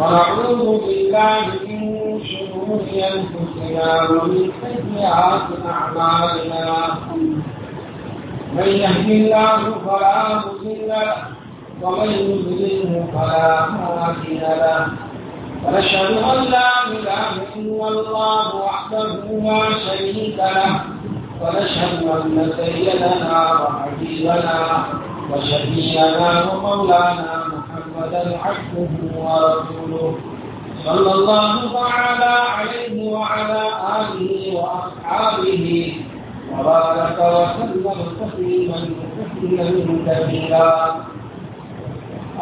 ونعوذ بالله من شرور أنفسنا ومن سيئات أعمالنا. من يهد الله فلا مضل له ومن يضلله فلا هادي له. ونشهد أن لا إله إلا الله وحده لا شريك له. ونشهد أن سيدنا وحبيبنا وشفيعنا ومولانا محمدا عبده ورسوله صلى الله تعالى عليه وعلى آله وأصحابه وبارك وسلم تسليما كثيرا كثيرا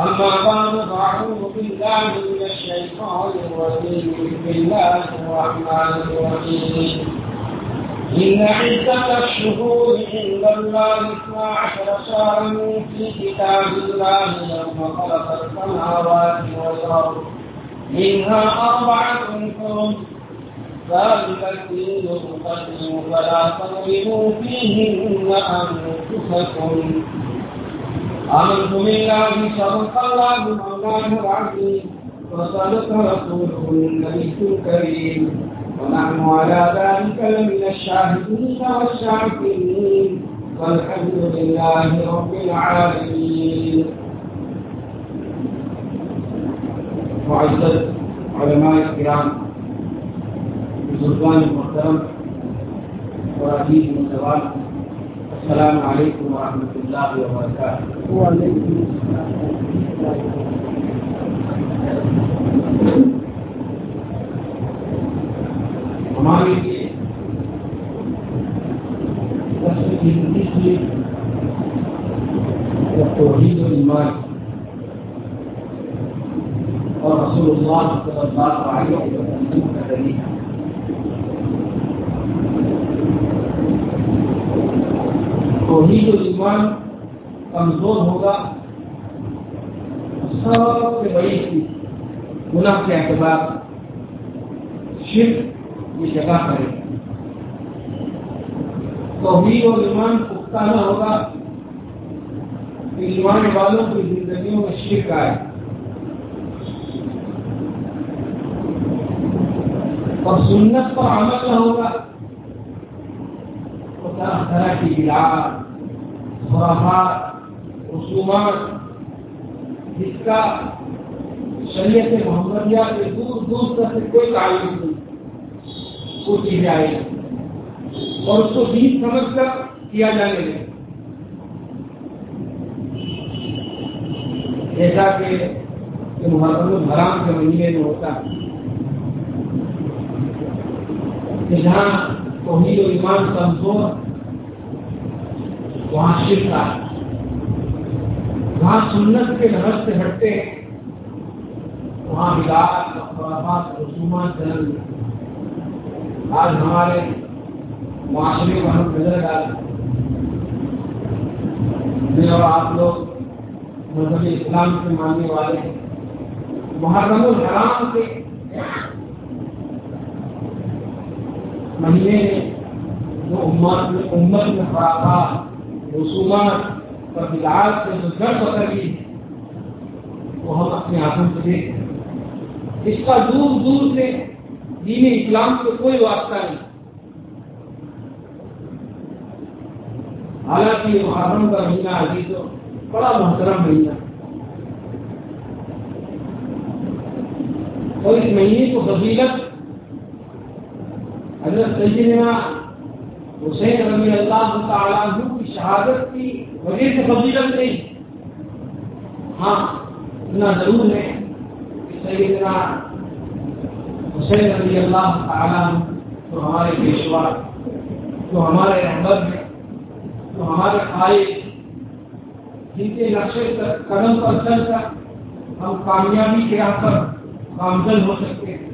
أما بعد، فأعوذ بالله من الشيطان الرجيم. بسم الله الرحمن الرحيم. إن عدة الشهور عند الله اثنا عشر شهرا في كتاب الله يوم خلق السماوات والأرض منها أربعة حرم ذلك الدين القديم فلا تظلموا فيهن أنفسكم آمنت بالله صدق الله مولانا العظيم وصدق رسوله النبي الكريم ونحن على ذلك لمن الشاهدين والشاكرين. والحمد لله رب العالمين. معزز علماء الكرام، بزرگان محترم وعزیز مصوال السلام علیکم ورحمۃ اللہ وبرکاتہ وعلیکم السلام ہمارے لیے توحید و ایمان اور رسول اللہ صلی اللہ علیہ وسلم کا طریقہ توحید و ایمان کمزور ہوگا سب سے بڑی گناہ کے اعتبار شرک یہ جگہ کرے توحید اور ایمان پختہ نہ ہوگا ایمان والوں کی زندگیوں میں شرک آئے اور سنت پر عمل نہ ہوگا تو طرح طرح کی بلاد خرافات رسومات جس کا شریعت محمدیہ کے دور دور تک کوئی تعلق نہیں وہ چیزیں آئے اور اس کو دین سمجھ کر کیا جانے لگے جیسا کہ محرم الحرام کے مہینے میں ہوتا ہے۔ جہاں توحید و ایمان کمزور، وہاں شرک آ وہاں سنت کے نرس سے ہٹتے ہیں۔ وہاں بلاس رسومات جنم آج ہمارے معاشرے کو ہم نظر ڈال میں اور آپ لوگ مذہب اسلام کے ماننے والے ہیں۔ محرم الحرام کے مہینے میں جو امت میں امت میں خرافات، رسومات اور بلاس سے جو جڑ پکڑی وہ ہم اپنے ہاتھوں سے دیکھتے اس کا دور دور سے دین اسلام سے کوئی واسطہ نہیں۔ حالانکہ یہ محرم کا مہینہ عزیز جی ہو بڑا محترم مہینہ۔ اور اس مہینے کو فضیلت حضرت سیدنا حسین رضی اللہ تعالیٰ کی شہادت کی وجہ سے فضیلت نہیں۔ ہاں اتنا ضرور ہے کہ سیدنا حسین رضی اللہ تعالیٰ جو ہمارے پیشوا جو ہمارے رحمت میں جو ہمارے خواہش جن کے نقشے قدم پر چل کر ہم کامیابی کے راہ پر کامزن ہو سکتے ہیں۔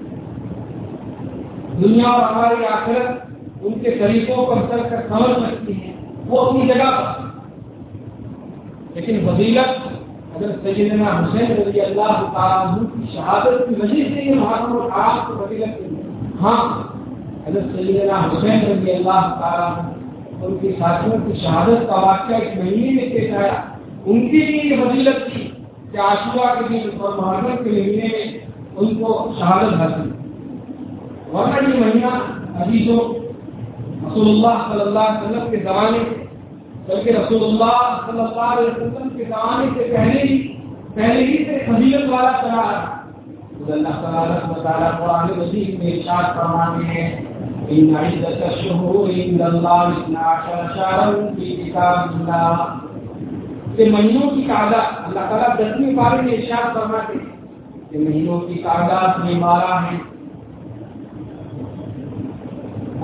دنیا اور ہماری آخرت ان کے طریقوں پر چل کر سمجھ سکتی ہیں وہ اپنی جگہ پر۔ لیکن فضیلت اگر سیدنا حسین رضی اللہ تعالیٰ کی شہادت کی وجہ سے یہ محرم اور آپ کو فضیلت ہاں اگر سیدنا حسین رضی اللہ تعالیٰ ان کی ساتھیوں کی شہادت کا واقعہ اس مہینے میں پیش آیا۔ ان کی بھی یہ فضیلت تھی کہ آشورہ کے دن اور محرم کے مہینے میں ان کو شہادت حاصل ورنہ یہ مہینہ ابھی جو رسول اللہ صلی اللہ علیہ وسلم کے زمانے بلکہ رسول اللہ صلی اللہ علیہ وسلم کے زمانے سے پہلے ہی پہلے ہی سے فضیلت والا چلا رہا اللہ تعالیٰ تعالیٰ قرآن مجید میں ارشاد فرماتے ہیں، ان عدت عند الله 12 شهرا في كتاب الله کہ مہینوں کی تعداد اللہ تعالیٰ دسویں بارے میں ارشاد فرماتے ہیں کہ مہینوں کی تعداد میں بارہ ہے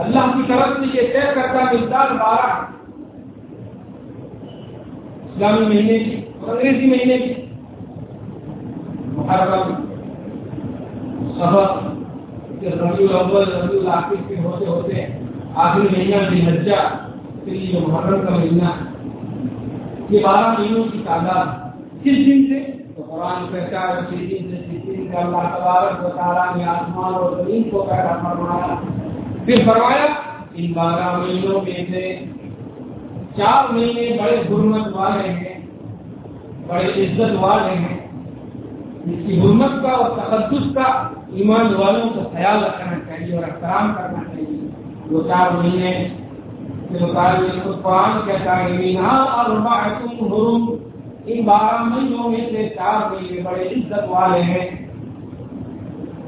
اللہ کی طرف سے یہ طے کرتا مقدار بارہ اسلامی مہینے کی انگریزی مہینے کی۔ محرم سبق ربیع الاول، ربیع الآخر کے ہوتے ہوتے آخری مہینہ بھی حجہ پھر یہ محرم کا مہینہ۔ یہ بارہ مہینوں کی تعداد۔ کس دن سے؟ تو قرآن کہتا ہے، اسی دن سے جس دن سے اللہ تبارک و تعالیٰ نے آسمان اور زمین کو پیدا فرمایا۔ پھر فرمایا، ان بارہ مہینوں میں سے چار مہینے بڑے حرمت والے ہیں، بڑے عزت والے ہیں۔ اس کی حرمت کا اور تقدس کا ایمان والوں کو خیال رکھنا چاہیے اور احترام کرنا چاہیے۔ وہ چار مہینے کے مطابق قرآن کہتا ہے مینا اور حرم۔ ان بارہ مہینوں میں سے چار مہینے بڑے عزت والے ہیں۔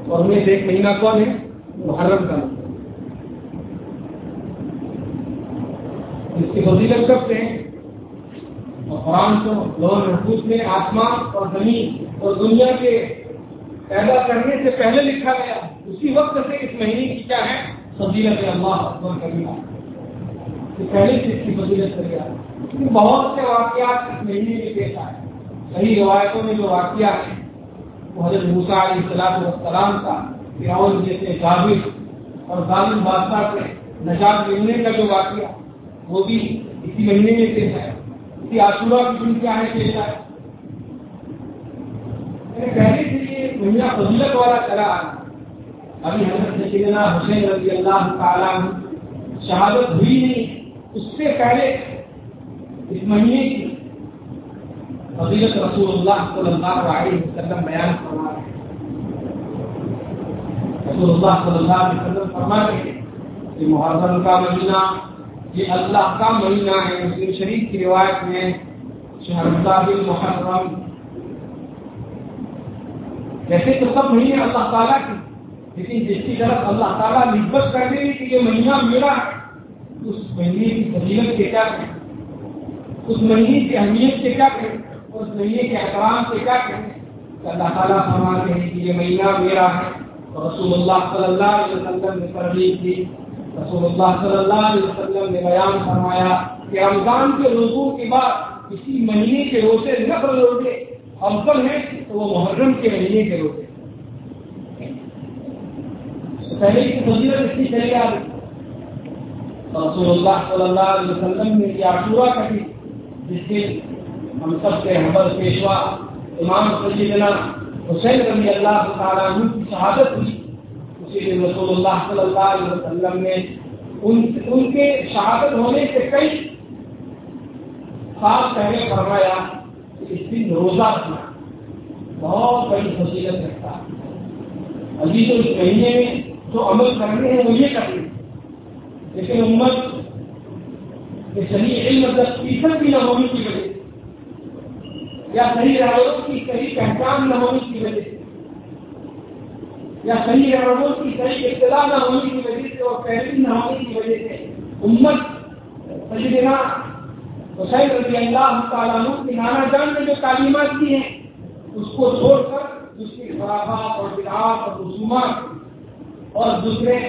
اور میں سے ایک مہینہ کون ہے؟ محرم کا۔ اس کی فضیلت کب سے؟ اور قرآن کو لوہر محفوظ میں آسمان اور زمین اور دنیا کے پیدا کرنے سے پہلے لکھا گیا۔ اسی وقت سے اس مہینے کی کیا ہے؟ فضیلت اللہ اکبر کبھی پہلے سے اس کی فضیلت کر گیا۔ بہت سے واقعات اس مہینے میں پیش آئے۔ صحیح روایتوں میں جو واقعہ ہے وہ حضرت موسا علیہ السلام والسلام کا، فرعون جیسے جاوید اور ظالم بادشاہ سے نجات ملنے کا جو واقعہ وہ بھی اسی مہینے میں پیش آئے اسی آسورا کی دن کیا ہے پیش آئے پہلے سے یہ مہینہ فضیلت والا چلا۔ ابھی حضرت سیدنا حسین رضی اللہ تعالیٰ شہادت ہوئی نہیں۔ اس سے پہلے اس مہینے کی فضیلت رسول اللہ صلی اللہ علیہ وسلم بیان فرما رہے رسول اللہ صلی اللہ علیہ وسلم فرما رہے کہ محرم کا مہینہ یہ اللہ کا مہینہ ہے۔ مسلم شریف کی روایت میں شہر محرم۔ جیسے تو سب مہینے اللہ تعالیٰ کی، لیکن جس کی طرف اللہ تعالیٰ نسبت کر دے کہ یہ مہینہ میرا ہے اس مہینے کی فضیلت کے کیا کہیں؟ اس مہینے کی اہمیت سے کیا کہیں؟ اور اس مہینے کے احترام سے کیا کہیں؟ کہ اللہ تعالیٰ فرماتے ہیں کہ یہ مہینہ میرا ہے۔ اور رسول اللہ صلی اللہ علیہ وسلم نے ترغیب کی رسول اللہ صلی اللہ علیہ وسلم نے بیان فرمایا کہ رمضان کے روزوں کے بعد کسی مہینے کے روزے نقل روزے افضل ہیں تو وہ محرم کے مہینے کے روزے۔ پہلے کی فضیلت اس کی چلی آ رہی۔ رسول اللہ صلی اللہ علیہ وسلم نے یہ عاشورہ کہی جس دن ہم سب کے حمل پیشوا امام سیدنا حسین رضی اللہ تعالیٰ کی شہادت ہوئی۔ رسول اللہ صلی اللہ علیہ وسلم نے ان ان کے شہادت ہونے سے کئی سال پہلے فرمایا کہ اس دن روزہ رکھنا بہت بڑی فصیلت رکھتا ابھی تو اس مہینے میں جو عمل کرنے ہیں وہ یہ کرنے لیکن امت صحیح علم فیصد بھی نہ ہونے کی وجہ یا صحیح روایت کی صحیح پہچان نہ ہونے کی وجہ سے یا صحیح روایت کی صحیح اطلاع نہ ہونے کی وجہ سے اور پہلی نہ ہونے کی وجہ سے امت سیدنا حسین رضی اللہ تعالیٰ کی نانا جان نے جو تعلیمات کی ہیں، اس کو چھوڑ کر دوسری خرابات اور بدعات اور رسومات اور دوسرے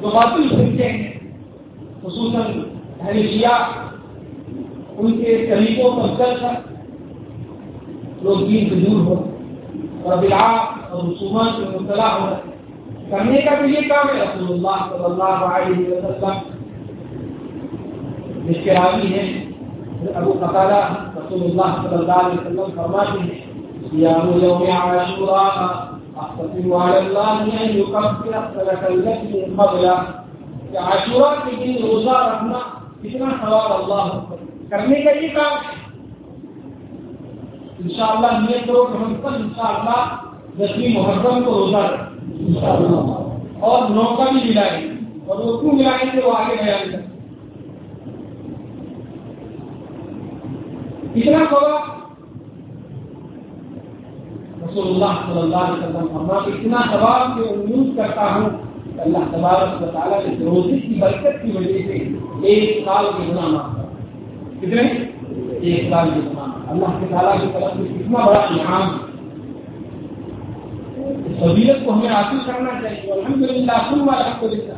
جو باطل سنتے ہیں، خصوصاً شیعہ، ان کے طریقوں پر چل کر لوگ دین سے دور ہو اور بلا اور رسومات میں مبتلا ہو رہے کرنے کا تو یہ کام ہے رسول اللہ صلی اللہ علیہ وسلم۔ جس کے راوی ہیں ابو قطارہ رسول اللہ صلی اللہ علیہ وسلم فرماتے ہیں صيام يوم عاشوراء اقسم على الله ان يكفر السنه التي قبل. عاشوراء کے دن روزہ رکھنا کتنا ثواب اللہ کرنے کا یہ کام ہے۔ انشاءاللہ نیت کرو کہ ہم سب انشاءاللہ دسویں محرم کو روزہ رکھیں اور نوکا بھی ملائیں اور وہ کیوں ملائیں گے وہ آگے بیان کریں کتنا ہوگا رسول اللہ صلی اللہ علیہ وسلم فرماتے اتنا ثواب کے امید کرتا ہوں اللہ تبارک و تعالیٰ کے روزے کی برکت کی وجہ سے ایک سال کے گناہ معاف کر کتنے؟ ایک سال کے گناہ اللہ کے تعالیٰ کی طرف سے کتنا بڑا انعام۔ فضیلت کو ہمیں حاصل کرنا چاہیے۔ الحمد للہ سن الحمد للہ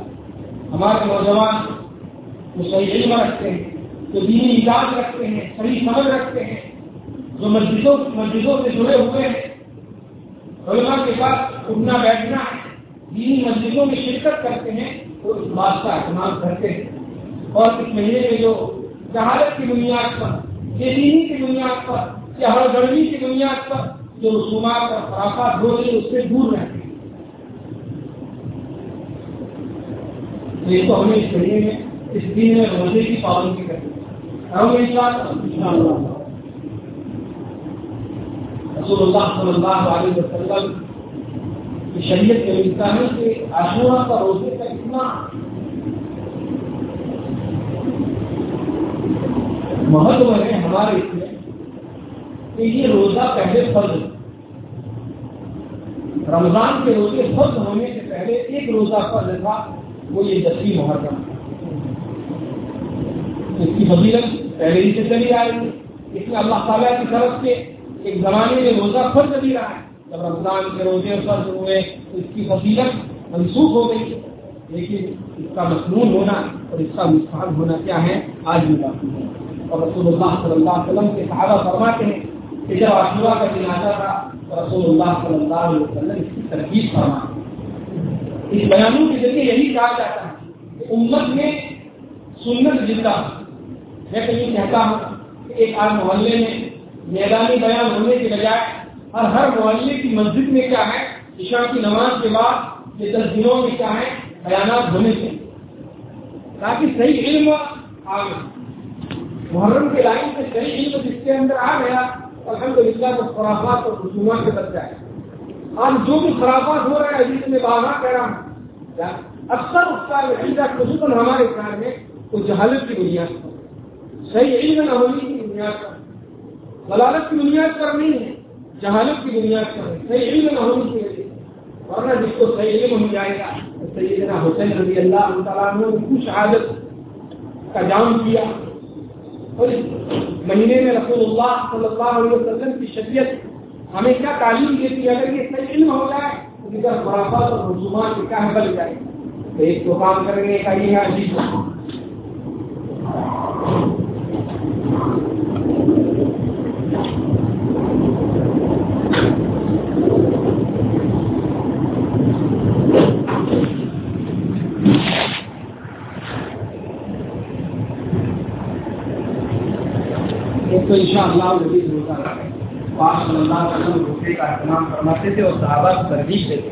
ہمارے نوجوان وہ صحیح علم رکھتے ہیں، جو دینی اجاز رکھتے ہیں صحیح سمجھ رکھتے ہیں، جو مسجدوں مسجدوں سے جڑے ہوئے ہیں۔ علماء کے پاس اٹھنا بیٹھنا، دینی مسجدوں میں شرکت کرتے ہیں تو اس بات کا اہتمام کرتے ہیں۔ اور اس مہینے میں جو جہالت کی بنیاد پر بے دینی کی بنیاد پر، یا ہر گرمی کی بنیاد پر جو رسومات اور خرافات ہو رہی اس سے دور رہتے ہیں۔ یہ تو ہمیں اس مہینے میں، اس دن میں روزے کی پابندی کرنی ہم ان شاء اللہ رسول اللہ صلی اللہ علیہ وسلم کی شریعت کے ملتا ہے کہ آشورا کا روزے کا اتنا مہتو ہے ہمارے کہ یہ روزہ پہلے فرض رمضان کے روزے فرض ہونے سے پہلے ایک روزہ فرض تھا، وہ یہ دسویں محرم۔ اس کی فضیلت پہلے ہی سے چلی آ رہی ہے اس میں اللہ تعالیٰ کی طرف سے ایک زمانے میں روزہ فرض بھی رہا ہے۔ جب رمضان کے روزے فرض ہوئے اس کی فضیلت منسوخ ہو گئی۔ لیکن اس کا مصنون ہونا اور اس کا مثال ہونا کیا ہے؟ آج بھی باقی ہے۔ اور رسول اللہ صلی اللہ علیہ وسلم کے صحابہ فرماتے ہیں کہ جب عاشورہ کا دن آتا تھا، رسول اللہ صلی اللہ علیہ وسلم اس کی ترکیب فرما اس بیانوں کے ذریعے یہی کہا جاتا ہے کہ امت میں سنت زندہ میں تو یہ کہتا ہوں کہ ایک آج محلے میں میدانی بیان ہونے کے بجائے ہر ہر محلے کی مسجد میں کیا ہے؟ عشاء کی نماز کے بعد یہ دس دنوں میں کیا ہے؟ بیانات ہونے سے تاکہ صحیح علم آ محرم کے لائن سے صحیح علم جس کے اندر آ گیا؟ الحمد للہ تو خرافات اور رسومات سے بچ جائے آج جو بھی خرافات ہو رہے ہیں جس میں بابا کہہ رہا ہوں۔ اکثر اس کا خصوصاً ہمارے خیال میں، وہ جہالت کی بنیاد پر۔ صحیح علم نہ ہونے کی بنیاد پر۔ غلالت کی بنیاد پر نہیں ہے، جہالت کی بنیاد پر ہے۔ صحیح علم نہ ہونے کی وجہ ورنہ جس کو صحیح علم ہو جائے گا سیدنا حسین رضی اللہ تعالیٰ نے کچھ عادت کا جام کیا۔ اور اس مہینے میں رسول اللہ صلی اللہ علیہ وسلم کی شریعت ہمیں کیا تعلیم دیتی ہے؟ اگر یہ صحیح علم ہو جائے تو دیگر خرافات اور رسومات کیا بل جائے تو ایک تو کام کرنے کا یہ عجیب تو ان شاء اللہ وزیر ہوتا ہے۔ پاک صلی اللہ علیہ وسلم روپے کا اہتمام فرماتے تھے اور صحابہ ترجیح دیتے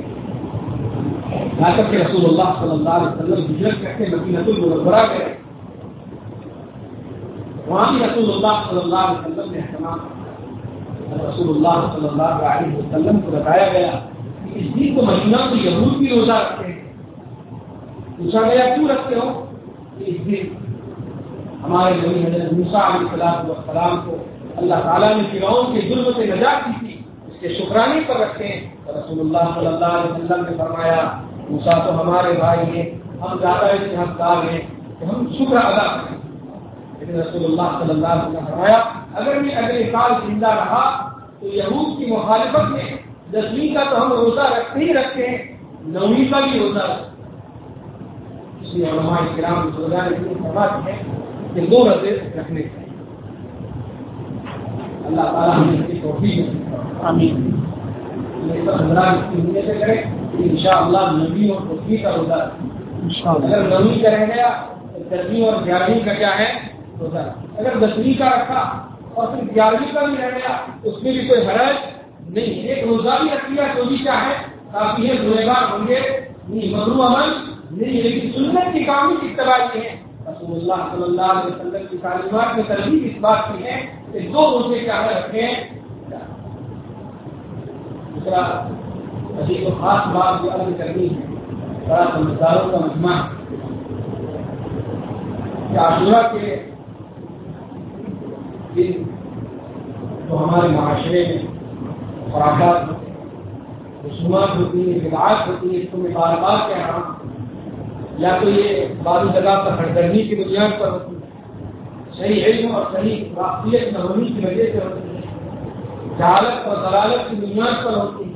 یہاں تک کہ رسول اللہ صلی اللہ علیہ وسلم ہجرت کرتے مدینت المربرہ گئے۔ وہاں بھی رسول اللہ صلی اللہ علیہ وسلم نے اہتمام رسول اللہ صلی اللہ علیہ وسلم کو بتایا گیا کہ اس دن کو مدینہ کو یہود بھی روزہ رکھتے ہیں۔ پوچھا گیا، کیوں رکھتے ہو؟ کہ اس دن ہمارے نبی حضرت موسیٰ علیہ السلام والسلام کو اللہ تعالیٰ نے فرعون کے ظلم سے نجات کی تھی، اس کے شکرانے پر رکھتے ہیں۔ رسول اللہ صلی اللہ علیہ وسلم نے فرمایا، موسیٰ تو ہمارے بھائی ہیں، ہم زیادہ اس حقدار ہیں کہ ہم شکر ادا کریں۔ لیکن رسول اللہ صلی اللہ علیہ وسلم نے فرمایا، اگر میں اگلے سال زندہ رہا تو یہود کی مخالفت میں دسویں کا تو ہم روزہ رکھتے ہی رکھتے ہیں، نویں کا بھی روزہ رکھتے ہیں۔ اس لیے علماء کرام فرماتے ہیں دو رضے رکھنے چاہیے اللہ تعالیٰ ہمیں کی توفیق آمین۔ کی کریں ان شاء اللہ نبی اور خوشی کا روزہ اگر نوی کا رہ گیا تو دسویں اور گیارہویں کا کیا ہے؟ روزہ۔ اگر دسویں کا رکھا اور پھر گیارہویں کا بھی رہ گیا اس میں بھی کوئی حرج نہیں۔ ایک روزہ بھی رکھ لیا تو بھی کیا ہے؟ کافی ہے گنہگار ہوں گے۔ نہیں مغرو عمل نہیں لیکن سنت کی کام کی اتباع یہ ہے۔ رسول اللہ صلی اللہ علیہ وسلم کی تعلیمات میں تربیت اس بات کی ہے کہ دو روزے کیا ہے رکھیں۔ دوسرا، ابھی تو خاص بات جو عرض کرنی ہے، بڑا سمجھداروں کا مجمع۔ کہ عاشورہ کے دن جو ہمارے معاشرے میں خوراکات رسومات ہوتی ہیں، بدعات ہوتی ہیں، اس کو میں بار بار کہہ رہا ہوں۔ یا تو یہ بعض جگہ پر ہردرمی کی بنیاد پر ہوتی ہے۔ صحیح علم اور صحیح واقعیت نہ ہونے کی وجہ سے ہوتی ہے۔ جہالت اور دلالت کی بنیاد پر ہوتی ہے۔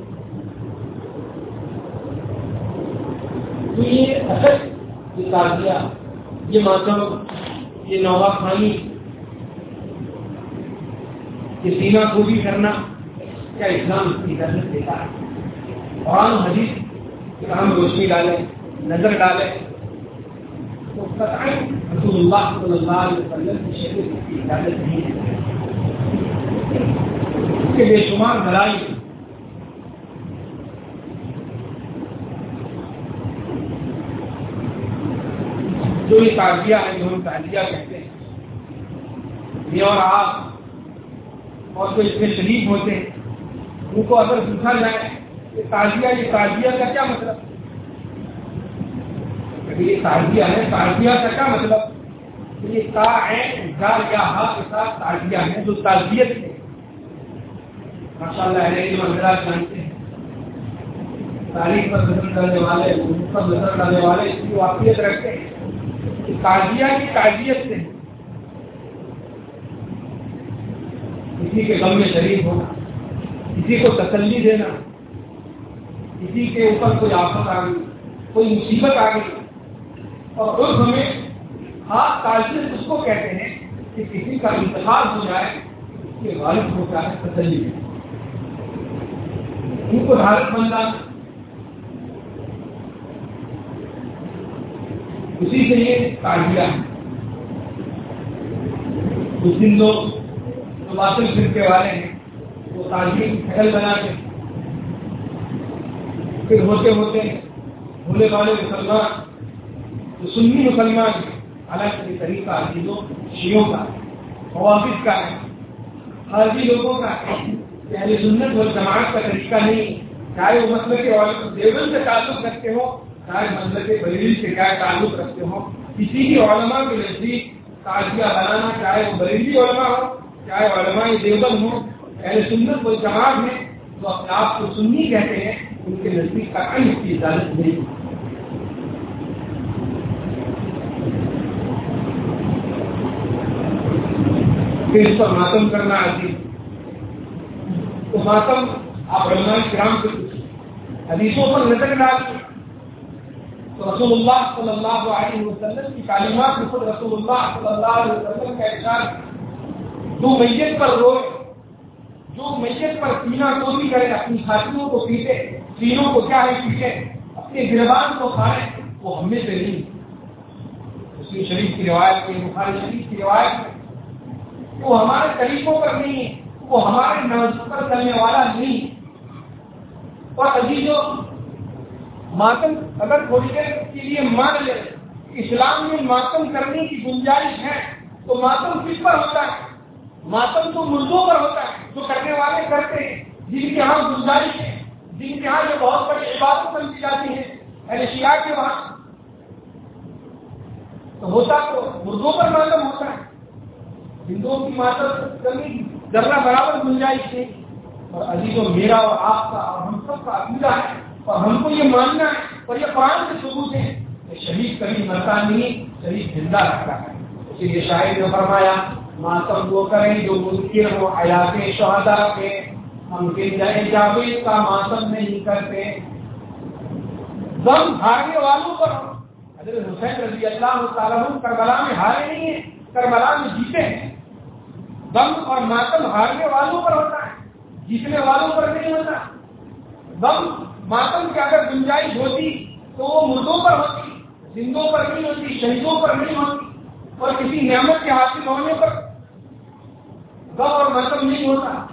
تو یہ اصل یہ تازیہ یہ ماتم، یہ نوا خانی، یہ سینا کو کرنا کیا اسلام اس کی اجازت دیتا ہے؟ قرآن حدیث کی ہم روشنی ڈالیں۔ نظر ڈالیں۔ تو رسول اللہ صلی اللہ علیہ وسلم کی شریف کی اجازت نہیں ہے۔ اس کے بے شمار لڑائی جو یہ تعزیہ ہے، جو ہم تعزیہ کہتے ہیں۔ یہ اور آپ اور جو اس میں شریف ہوتے ہیں، ان کو اگر پوچھا جائے تازیہ یہ تازیہ کا کیا مطلب؟ ہے یہ تازیہ ہے، تازیہ کا کیا مطلب؟ یہ تا ہے یا ہا کے ساتھ تازیہ ہے، جو تازیت ہے۔ ماشاء اللہ علیہ حضرات جانتے ہیں۔ تاریخ پر نظر ڈالنے والے پر نظر ڈالنے والے اس کی واقعیت رکھتے ہیں کہ تازیہ کی تازیت سے کسی کے غم میں شریف ہونا، کسی کو تسلی دینا، کسی کے اوپر کوئی آفت آ گئی کوئی مصیبت آ گئی اور اس ہمیں خاص تعلیم اس کو کہتے ہیں کہ کسی کا انتخاب ہو جائے اس کے غالب ہو جائے تسلی میں۔ ان کو حالت بننا۔ اسی سے یہ تعزیہ ہے۔ کچھ دن لوگ جو باطل فرقے والے ہیں، وہ تعزیے کی پہل بنا کے پھر ہوتے ہوتے بھولے والے مسلمان جو سنی مسلمان، حالانکہ یہ طریقہ عزیزوں شیوں کا خوابص کا ہے حاضی لوگوں کا پہلے سنت اور جماعت کا طریقہ نہیں چاہے وہ مسئلہ کے دیول سے تعلق رکھتے ہو چاہے مسئلہ کے بریل سے کیا تعلق رکھتے ہو کسی بھی علماء کے نزدیک تازیہ بنانا چاہے وہ بریلی علماء ہو چاہے علماء دیوبند ہو پہلے سنت و جماعت میں تو اپنے آپ کو سنی کہتے ہیں، ان کے نزدیک کا کئی اس کی اجازت نہیں پھر اس پر ماتم کرنا عزیز تو ماتم آپ علماء کرام سے حدیثوں پر نظر ڈال تو رسول اللہ صلی اللہ علیہ وسلم کی تعلیمات میں خود رسول اللہ صلی اللہ علیہ وسلم کا احساس جو میت پر روئے، جو میت پر پینا کو کرے، اپنی ساتھیوں کو پیتے تینوں کو کیا ہے پیچھے اپنے گربان کو کھائے، وہ ہم میں سے نہیں۔ اس شریف کی روایت میں بخاری شریف کی روایت میں وہ ہمارے طریقوں پر نہیں ہے، وہ ہمارے نوز پر کرنے والا نہیں اور ابھی جو ماتم اگر تھوڑی دیر کے لیے مان لے، اسلام میں ماتم کرنے کی گنجائش ہے تو ماتم کس پر ہوتا ہے؟ ماتم تو مردوں پر ہوتا ہے، جو کرنے والے کرتے ہیں، جن کے یہاں گنجائش ہے، جن کے یہاں جو بہت بڑی عبادت سمجھی جاتی ہے یعنی شیعہ کے وہاں تو ہوتا تو مردوں پر معلوم ہوتا ہے ہندوؤں کی ماتم کمی ذرا برابر گنجائش تھی اور عزیز و میرا اور آپ کا اور ہم سب کا عقیدہ ہے اور ہم کو یہ ماننا ہے اور یہ قرآن سے ثبوت ہے کہ شہید کبھی مرتا نہیں، شہید زندہ رکھتا ہے۔ اسی لیے شاہد نے فرمایا، ماتم وہ کریں جو منکر ہو حیات شہدا کے۔ ہم جاوید کا ماتم نہیں کرتے۔ دم ہارنے والوں پر حضرت حسین رضی اللہ تعالیٰ کربلا میں ہارے نہیں ہیں کربلا میں جیتے ہیں۔ دم اور ماتم ہارنے والوں پر ہوتا ہے، جیتنے والوں پر نہیں ہوتا۔ دم، ماتم کی اگر گنجائش ہوتی تو وہ مردوں پر ہوتی، زندوں پر نہیں ہوتی، شہیدوں پر نہیں ہوتی، اور کسی نعمت کے حاصل ہونے پر۔ غم اور ماتم نہیں ہوتا۔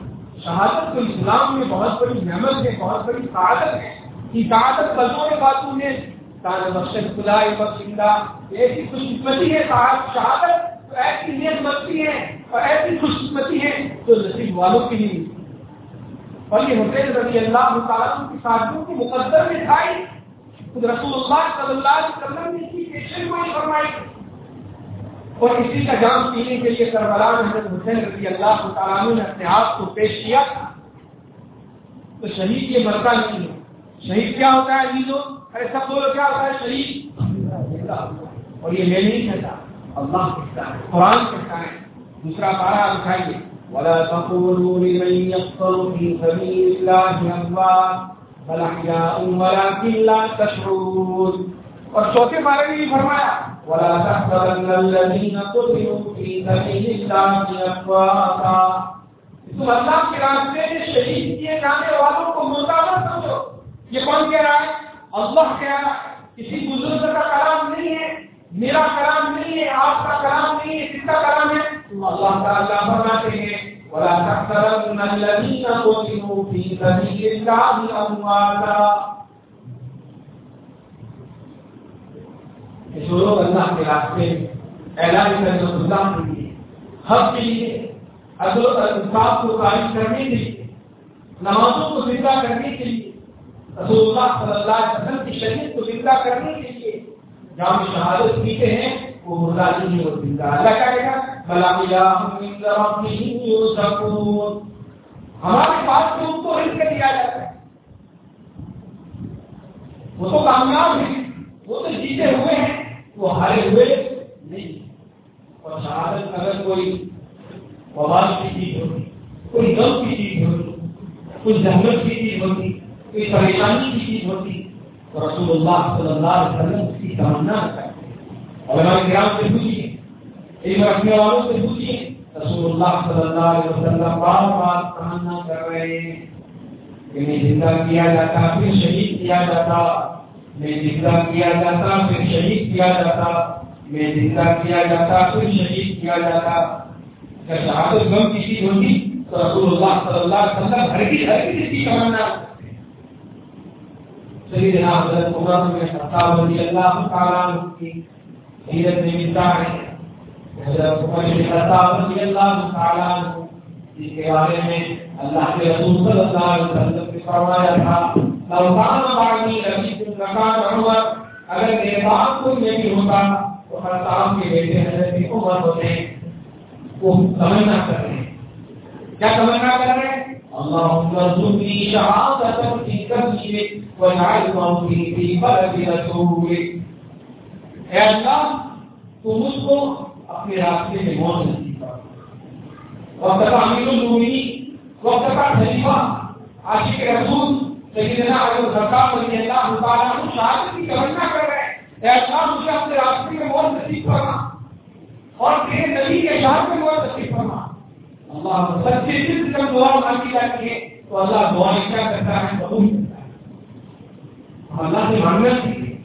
شہادت تو اسلام میں بہت بڑی نعمت ہے، بہت بڑی سعادت ہے۔ کہ سعادت بزور باتوں میں بخش خدا بخشندہ ایسی خوش قسمتی ہے شہادت ایسی نیت متی ہے۔ اور ایسی خوش قسمتی ہے جو نصیب والوں کے لیے اور یہ حسین رضی اللہ تعالیٰ کی ساتھیوں کی مقدر میں کھائی خود رسول اللہ صلی اللہ علیہ وسلم نے کی پیشن کو فرمائی۔ اور کسی کا جان پینے کے لیے کربلا حضرت حسین رضی اللہ تعالیٰ نے اپنے آپ کو پیش کیا تو شہید یہ مرتا نہیں ہے۔ شہید کیا ہوتا ہے عزیزوں؟ ارے سب بولو کیا ہوتا ہے شہید؟ اور یہ میں نہیں کہتا اللہ کہتا ہے۔ قرآن کہتا ہے۔ دوسرا پارا دکھائیے ولا تقولوا لمن يقتل في سبيل الله أموات بل أحياء ولكن لا تشعرون۔ اور چوتھے بارے میں یہ فرمایا، ولا تحسبن الذين قتلوا في سبيل الله أمواتا۔ تم اللہ کے راستے میں شہید کیے جانے والوں کو مردہ مت سمجھو۔ یہ کون کہہ رہا ہے؟ اللہ کہہ رہا ہے۔ کسی بزرگ کا کلام نہیں ہے۔ میرا کلام نہیں ہے، آپ کا کلام نہیں ہے، کس کا کلام ہے؟ اللہ تعالیٰ فرماتے ہیں، ولا تحسبن الذين قتلوا في سبيل الله امواتا جو لوگ اللہ کے راستے اعلان کرنے اللہ کے لیے، حق کے لیے عدل و انصاف کو قائم کرنے کے لیے، نمازوں کو زندہ کرنے کے لیے، رسول اللہ صلی اللہ علیہ وسلم کی شریعت کو زندہ کرنے کے لیے جہاں شہادت پیتے ہیں، وہ مردہ نہیں ہو زندہ اللہ کہے گا، بلا ملا ہم ہمارے پاس تو ان کو رزق دیا جاتا ہے۔ وہ تو کامیاب ہیں، وہ تو جیتے ہوئے ہیں، وہ ہارے ہوئے نہیں۔ اور شہادت اگر کوئی وبال کی چیز ہوتی، کوئی غم کی چیز ہوتی، کوئی زحمت کی چیز ہوتی، کوئی پریشانی کی چیز ہوتی رسول اللہ صلی اللہ علیہ وسلم اس کی تمنا کرتے اور ہمارے گرام سے پوچھیے علم والوں سے پوچھیے رسول اللہ صلی اللہ علیہ وسلم بار بار تمنا کر رہے ہیں کہ میں زندہ کیا جاتا، پھر شہید کیا جاتا، میں زندہ کیا جاتا، پھر شہید کیا جاتا، میں زندہ کیا جاتا، پھر شہید کیا جاتا۔ اگر شہادت غم کی چیز ہوتی، تو رسول اللہ صلی اللہ علیہ وسلم ہر کی ہر کسی کی تمنا سیدنا حضرت عمر بن خطاب رضی اللہ تعالیٰ عنہ کی سیرت میں ملتا ہے حضرت رضی اللہ تعالیٰ عنہ، جس کے بارے میں اللہ کے رسول صلی اللہ علیہ وسلم نے فرمایا تھا، لو کان بعدی ربی لکان عمر، اگر میرے کوئی نبی ہوتا، تو خطاب کے بیٹے حضرت عمر ہوتے۔ وہ تمنا کر رہے ہیں۔ کیا تمنا کر رہے ہیں؟ اللهم ارزقني شهادة في كبير واجعل موتي في بلد رسولك اے اللہ، تو مجھ کو اپنے راستے میں موت نصیب وقت کا امیر وقت کا خلیفہ، عاشق رسول، سیدنا علی رضی اللہ تعالیٰ عنہ شہادت کی تمنا کر رہے ہیں۔ اے اللہ، مجھے اپنے راستے میں موت نصیب اور تیرے نبی کے شہر میں موت نصیب اللہ سچے دل سے جب دعا مانگی جاتی ہے تو اللہ دعائیں کیا کرتا ہے؟ قبول کرتا ہے۔ اللہ سے مانگنا چاہیے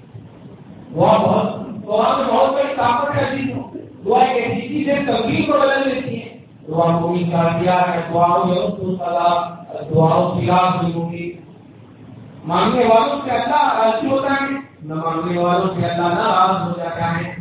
دعا بہت دعا میں بہت بڑی طاقت ہے عزیز ایک ایسی چیز تبدیل کو بدل دیتی ہے دعا کوئی کہا دیا ہے دعا تو سلا دعا خلاف نہیں ہوگی۔ مانگنے والوں سے اللہ راضی ہوتا ہے، نہ مانگنے والوں سے اللہ ناراض ہو جاتا ہے۔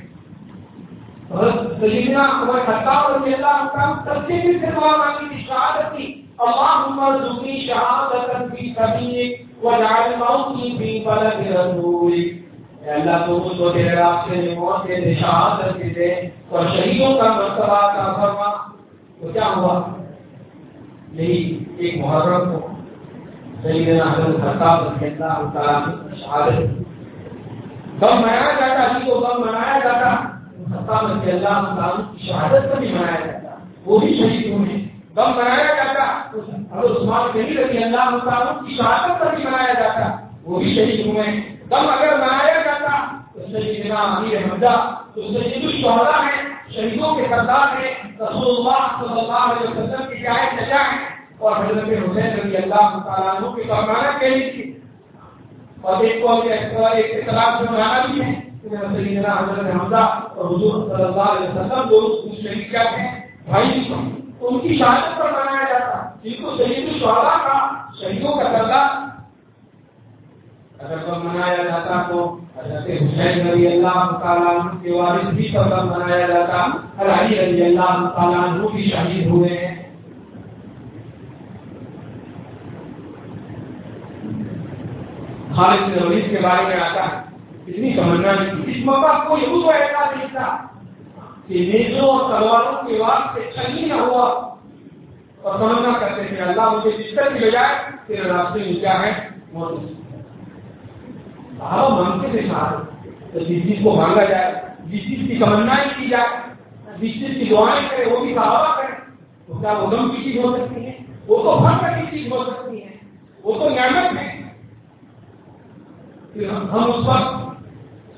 سیدنا عمر خطاب رضی اللہ عنہ سچے دل سے دعا مانگی تھی شہادت کی۔ اللهم ارزقني شهادة في سبيلك واجعل موتي في بلد رسولك اللہ تو مجھ کو تیرے راستے میں موت دے دے شہادت دے دے اور شہیدوں کا مرتبہ کا فرما، تو کیا ہوا؟ یہی ایک محرم کو سیدنا حضرت خطاب رضی اللہ تعالیٰ شہادت غم منایا جاتا جی کو غم منایا جاتا۔ خطاب رضی اللہ تعالیٰ کی شہادت کو بھی منایا جاتا۔ وہ بھی شہید ہوئے غم منایا جاتا۔ حضرت عثمان غنی رضی اللہ تعالیٰ کی شہادت پر بھی منایا جاتا۔ وہ بھی شہید ہوئے غم اگر منایا سیدنا امیر حمزہ تو سید الشہداء ہیں، شہیدوں کے سردار ہیں رسول اللہ صلی اللہ علیہ وسلم کی قائد نجا ہیں، اور حضرت حسین رضی اللہ تعالیٰ عنہ کی فرمانا کہی تھی اور ایک کو ایک اختلاف سے بنانا بھی ہے سیدنا حضرت حمزہ اور حضور صلی اللہ علیہ وسلم جو شریک کیا تھے بھائی ان کی شہادت پر منایا جاتا جن کو سید الشہدا کا شہیدوں کا درجہ اگر کب منایا جاتا تو حسین رضی اللہ تعالیٰ عنہ کے وارث بھی منایا جاتا علی رضی اللہ تعالیٰ عنہ بھی شہید ہوئے ہیں خالد بن ولید کے بارے میں آتا ہے اتنی تمنا نہیں اس موقع کو ایسا نہیں تھا کہ نیزوں اور تلواروں کے نہ ہوا اور تمنا کرتے تھے اللہ مجھے جس طرح کی بجائے تیرے راستے میں کیا ہے موت ہاں، صحابہ مانگتے تھے صاحب تو جس چیز کو مانگا جائے، جس چیز کی تمنا کی جائے، جس چیز کی دعائیں کرے، وہ بھی صحابہ کرے تو کیا وہ غم کی چیز ہو سکتی ہے؟ وہ تو ہر کی چیز ہو سکتی ہے۔ وہ تو نعمت ہے۔ ہم اس وقت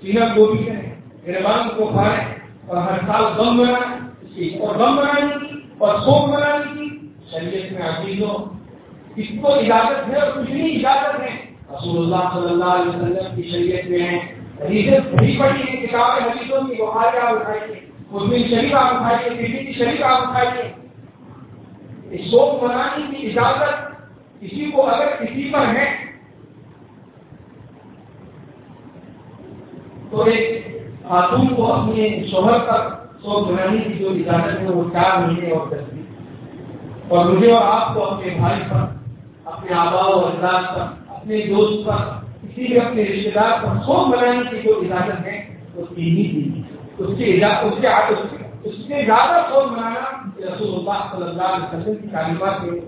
سینا گوبھی کریں گربان کو کھائیں اور ہر سال غم بنائیں اس کی اور غم بنانے کی اور سوکھ بنانے کی شریعت میں عزیز ہو اس کو اجازت ہے اور کچھ نہیں اجازت ہے؟ رسول اللہ صلی اللہ علیہ وسلم کی شریعت میں ہے۔ حدیثیں بڑی پڑی ہیں کتاب حدیثوں کی، بخاری آپ اٹھائیے، مسلم شریف آپ اٹھائیے دلی کی شریف آپ اٹھائیے۔ شوق بنانے کی اجازت کسی کو اگر کسی پر ہے، تو ایک خاتون کو اپنے شوہر کا سو بنانے کی جو اجازت ہے، وہ چار مہینے اور دس دن۔ اور مجھے اور آپ کو اپنے بھائی پر، اپنے آبا و اجداد پر اپنے دوست پر کسی بھی اپنے رشتے دار پر سو بنانے کی جو اجازت ہے وہ تین ہی دن اس کے اس کے اس سے زیادہ سو بنانا رسول اللہ صلی اللہ علیہ وسلم کی تعلیمات میں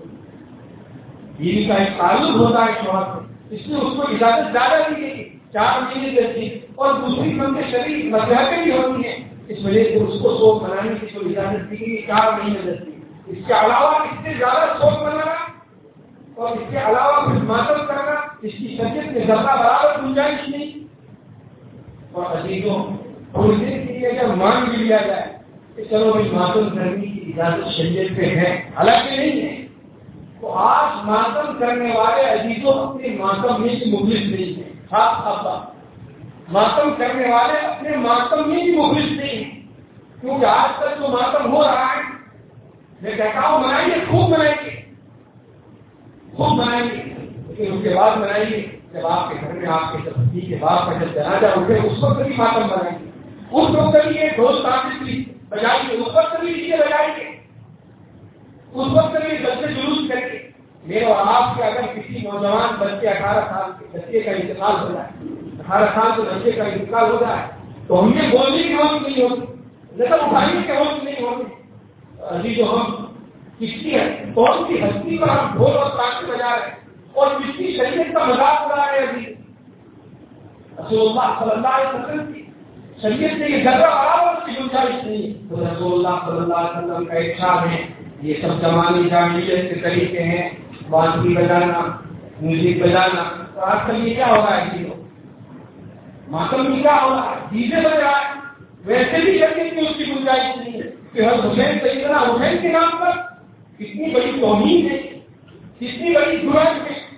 دینی کا ایک تعلق ہوتا ہے شوہر سے۔ اس نے اس کو اجازت زیادہ دی گئی چار مہینے دس دن اور دوسری بندے شریف مذہب بھی ہوتی ہیں۔ اس وجہ سے اس کو سوکھ بنانے کی جو اجازت دی گئی چار مہینے دس دن اس کے علاوہ اس سے زیادہ سوکھ بنانا اور اس کے علاوہ کچھ ماتم کرنا اس کی شریعت میں زیادہ برابر گنجائش نہیں۔ اور عزیزوں تھوڑی کے لیے اگر مان بھی لیا جائے کہ چلو بھائی ماتم کرنے کی اجازت شریعت پہ ہے، حالانکہ نہیں ہے۔ تو آج ماتم کرنے والے عزیزوں اپنے ماتم میں بھی مخلص نہیں ہے خاص خاص ماتم کرنے والے اپنے ماتم میں بھی مخلص نہیں ہیں۔ کیونکہ آج تک جو ماتم ہو رہا ہے۔ میں کہتا ہوں، منائیے، خوب منائیے۔ خوب منائیے۔ لیکن اس کے بعد منائیے جب آپ کے گھر میں، آپ کے سبزی کے بعد کا جب جنازہ اٹھے، اس وقت بھی ماتم بنائیے۔ اس وقت بھی یہ دوست آپ کی بجائیے، اس وقت بھی اسے بجائیے۔ اس وقت بھی سب سے جلوس کر کے میرے اور آپ کے اگر کسی نوجوان بچے اٹھارہ سال کے بچے کا انتقال ہو جائے، اٹھارہ سال کے بچے کا انتقال ہو جائے، تو ہم نے بولنے کی وقت نہیں ہوتی، نظر اٹھانے کی وقت نہیں ہوتی۔ ابھی جو ہم، کس کی ہے؟ کون سی ہستی پر ہم ڈھول اور تاکہ بجا رہے ہیں؟ اور کس کی شریعت کا مذاق اڑا رہے ابھی۔ رسول اللہ صلی اللہ علیہ وسلم کی شریعت سے یہ ذرہ برابر کی گنجائش نہیں۔ تو رسول اللہ صلی اللہ علیہ وسلم کا ایک شام ہے، یہ سب زمانی جامعیت کے طریقے ہیں۔ بانسی بجانا میوزک بجانا۔ تو آج کل یہ کیا ہو رہا ہے جی ماتم میں کیا ہو رہا ہے؟ ڈیزے بج رہا ہے۔ ویسے بھی شریعت میں اس کی گنجائش نہیں ہے کہ ہر حسین سیدنا حسین کے نام پر کتنی بڑی توہین ہے۔ کتنی بڑی جرم ہے،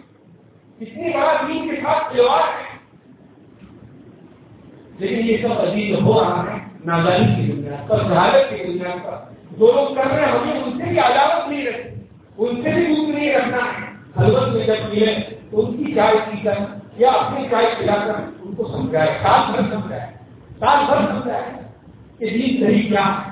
کتنی بڑا دین کے ساتھ تہوار ہے۔ لیکن یہ سب عزیز ہو رہا ہے نازانی کی بنیاد پر جہالت کی بنیاد پر۔ جو لوگ کر رہے ہیں، ہمیں ان سے بھی عدالت نہیں رکھتی ان سے بھی دودھ نہیں رکھنا ہے۔ حلوت میں جب ملے تو ان کی چائے پی کر، یا اپنی چائے پلا کر، ان کو سمجھائے سال بھر سمجھائے سال بھر سمجھائے کہ دین صحیح کیا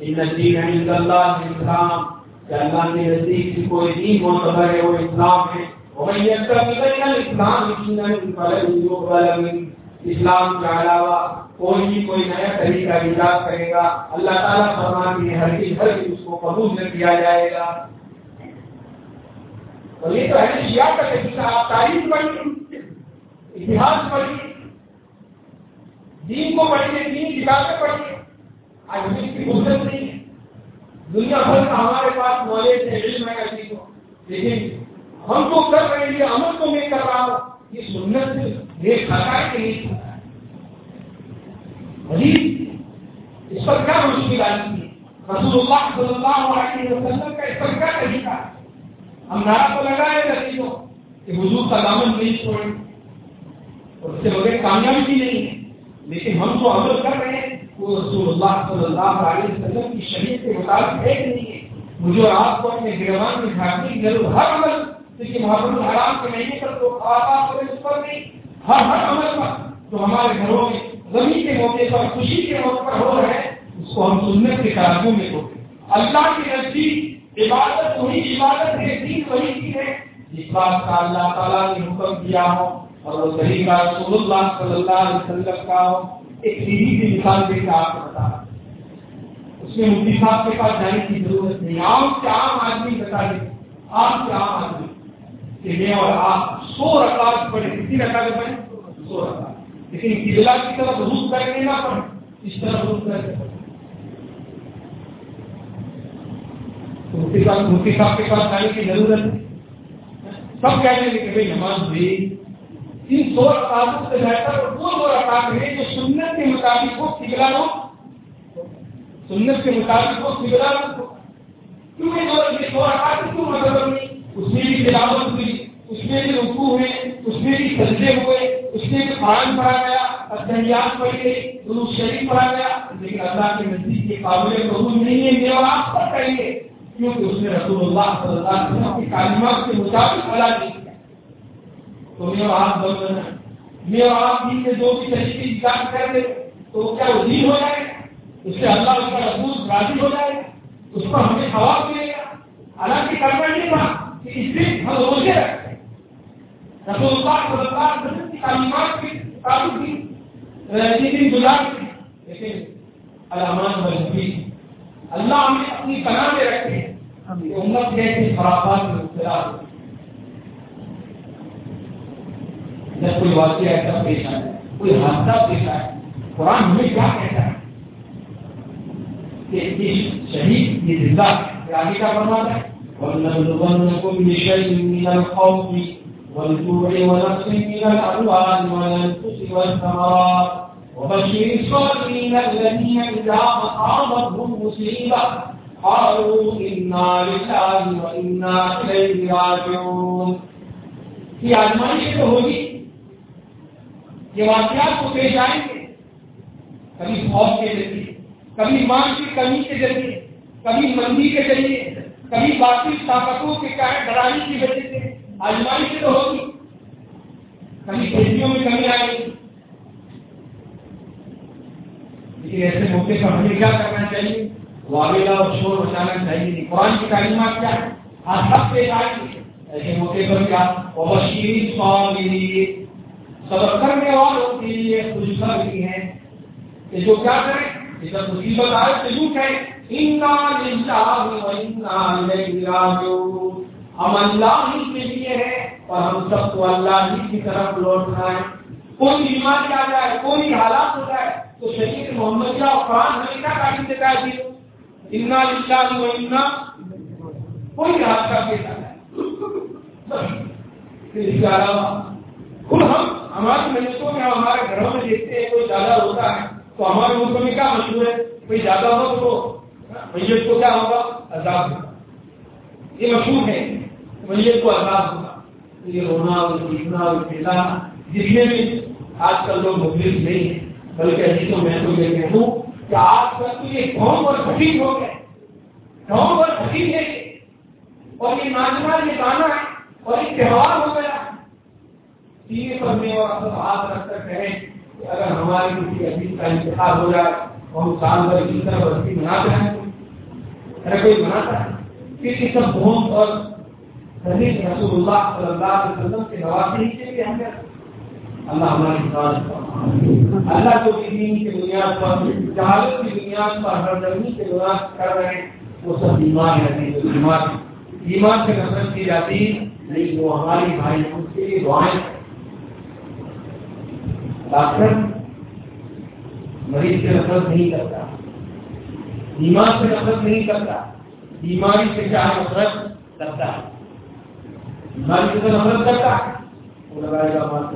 ان دین اللہ اسلام کہ اللہ کے نزدیک کی کوئی دین معتبر ہے، وہ اسلام ہے۔ ومن يتبع الاسلام دینا فلن يقبل من اسلام کے علاوہ کوئی بھی کوئی نیا طریقہ ایجاد کرے گا۔ اللہ تعالیٰ فرمان ہے ہر چیز، ہر اس کو قبول نہ کیا جائے گا۔ اور یہ تو ہے شیعہ کا طریقہ، آپ تاریخ پڑھیے اتہاس پڑھیے دین کو پڑھیے دین کتابیں پڑھیے آج ہمیں کی فرصت نہیں دنیا بھر کا ہمارے پاس نالج ہے، علم ہے ایسی کو۔ لیکن ہم تو کر رہے ہیں عمل تو میں کر رہا ہوں۔ یہ سنت یہ کھاتا ہے کہ نہیں کھاتا اس پر کیا مشکل آتی ہے رسول اللہ صلی اللہ علیہ وسلم کا اس پر کیا طریقہ؟ ہم نارا کو لگائے رسیدوں کہ حضور کا دامن نہیں چھوڑیں۔ اور اس سے بغیر کامیابی نہیں ہے۔ لیکن ہم جو عمل کر رہے ہیں۔ وہ رسول اللہ صلی اللہ علیہ وسلم کی شریعت کے مطابق ہے کہ نہیں ہے؟ مجھے اور آپ کو اپنے گرمان میں جھانکنے کی ضرورت ہر عمل کیونکہ محمد الحرام کے مہینے پر تو آپ اس پر نہیں ہر ہر عمل پر جو ہمارے گھروں میں غمی کے موقع پر، خوشی کے موقع پر ہو رہے ہیں اس کو ہم سنت کے کارکوں میں ہو اللہ کے نزدیک عبادت وہی عبادت ہے، دین وہی کی ہے۔ جس بات کا اللہ تعالیٰ نے حکم دیا ہو اور وہ طریقہ رسول اللہ صلی اللہ علیہ وسلم کا ہو ایک سیدھی سی مثال دے کے آپ کو بتا رہا اس میں مفتی صاحب کے پاس جانے کی ضرورت نہیں۔ عام سے عام آدمی بتا دیں؟ عام سے عام آدمی؟ کہ میں اور آپ سو رکعت پڑھے کتنی رکعت پڑھے سو رکعت لیکن قبلہ کی طرف روز کر کے نہ پڑھے اس طرح روز کر کے پڑھے مفتی صاحب مفتی صاحب کے پاس جانے کی ضرورت ہے سب کہنے لگے کہ بھائی نماز ہوئی۔ ان سو رکعتوں سے بہتر وہ دو رکعت ہیں جو سنت کے مطابق وہ قبلہ ہو۔ سنت کے مطابق وہ سگلا سگڑا کیوں یہ سو رکعت کیوں مطلب نہیں؟ اس میں بھی تلاوت ہوئی، اس میں بھی رکو ہوئے، اس میں بھی سجدے ہوئے، اس میں بھی قرآن پڑھا گیا ادیات پڑھی گئی درود شریف پڑھا گیا۔ لیکن اللہ کے نزدیک کے قابل قبول نہیں ہے، یہ آپ پر کہیں گے۔ کیونکہ اس نے رسول اللہ صلی اللہ علیہ وسلم کی تعلیمات کے مطابق بلا نہیں کیا تو میں آپ بول میں آپ دین کے جو بھی طریقے جانچ کر دے تو کیا وہ دین ہو جائے؟ اس سے اللہ اس کا رسول راضی ہو جائے؟ اس پر ہمیں خواب ملے گا حالانکہ کرنا نہیں تھا کہ اس دن ہم روزے رکھتے رسول اللہ صلی اللہ علیہ وسلم کی تعلیمات کی تعلق کی دن گزار کی لیکن علامات مجبوری اللہ ہمیں اپنی بنا میں رکھے۔ امت جیسے خرابات میں مبتلا ہو۔ جب کوئی واقعہ ایسا پیش آئے کوئی حادثہ پیش آئے قرآن ہمیں کیا کہتا ہے؟ کہ شہید، یہ زندہ آگے کا فرماتا ہے؟ بِشَيْءٍ مِّنَ الْخَوْفِ وَالْجُوعِ وَنَقْصٍ مِّنَ الْأَمْوَالِ وَالْأَنفُسِ وَالثَّمَرَاتِ وَبَشِّرِ الصَّابِرِينَ إِذَا یہ آزمائش تو ہوگی یہ واقعات کو پیش آئیں گے۔ کبھی خوف کے ذریعے، کبھی مان کی کمی کے ذریعے، کبھی مندی کے ذریعے، کبھی باقی طاقتوں کے کہیں ڈرانی کی وجہ سے آزمائش تو ہوگی۔ کبھی کھیتیوں میں کمی آئے گی۔ لیکن ایسے موقع پر ہمیں کیا کرنا چاہیے؟ واویلا اور شور بچانا چاہیے۔ قرآن کی تعلیمات کیا ہے آج سب پیش آئیں گے۔ ایسے موقع پر کیا؟ اور وبشیر صابرین صبر کرنے والوں کے لیے خوشخبری ہے کہ جو کیا کریں جب مصیبت آئے تو یوں کہیں ہم اللہ ہی کے لیے ہے اور ہم سب کو اللہ ہی کی طرف لوٹنا ہے۔ کوئی بیماری آ جائے، کوئی حالات ہو جائے، تو شریف محمد اور قرآن ہمیں کیا کافی دیتا ہے جی؟ انا للہ کوئی حادثہ پیش آ جائے اس کے علاوہ خود ہم ہماری مجلسوں میں ہمارے گھروں میں دیکھتے ہیں، کوئی زیادہ ہوتا ہے تو ہمارے ملک میں کیا مشہور ہے؟ کوئی زیادہ ہو تو میت کو کیا ہوگا؟ عذاب ہوگا۔ یہ مشہور ہے میت کو عذاب ہوگا۔ یہ رونا اور سیکھنا اور کھیلنا جس میں بھی آج کل لوگ مخلص نہیں ہیں، بلکہ ایسی تو میں تو یہ کہوں کہ آج کل تو یہ گاؤں پر فقیر ہو گئے۔ گاؤں پر فقیر ہے اور یہ ناچنا یہ گانا ہے اور یہ تہوار ہو گیا۔ ٹی پر میں اور اپنا ہاتھ رکھ کر کہیں کہ اگر ہماری کسی عزیز کا انتخاب ہو جائے تو ہم سال بھر کی طرح بستی مناتے ہیں اگر کوئی مناتا ہے، پھر یہ سب بھون اور حدیث رسول اللہ صلی اللہ علیہ وسلم کے نوازی ہی کے لیے ہم اللہ ہماری حفاظت اللہ کو دین کی بنیاد پر، جہالت کی بنیاد پر، ہر نرمی کے بنیاد کر رہے ہیں۔ وہ سب بیمار ہیں جو بیمار بیمار سے نفرت کی جاتی نہیں وہ ہماری بھائی اس کے لیے دعائیں۔ ڈاکٹر مریض سے نفرت نہیں کرتا بیمار سے نفرت نہیں کرتا، بیماری سے کیا نفرت کرتا ہے۔ بیماری سے تو نفرت کرتا ہے، وہ لگائے گا مار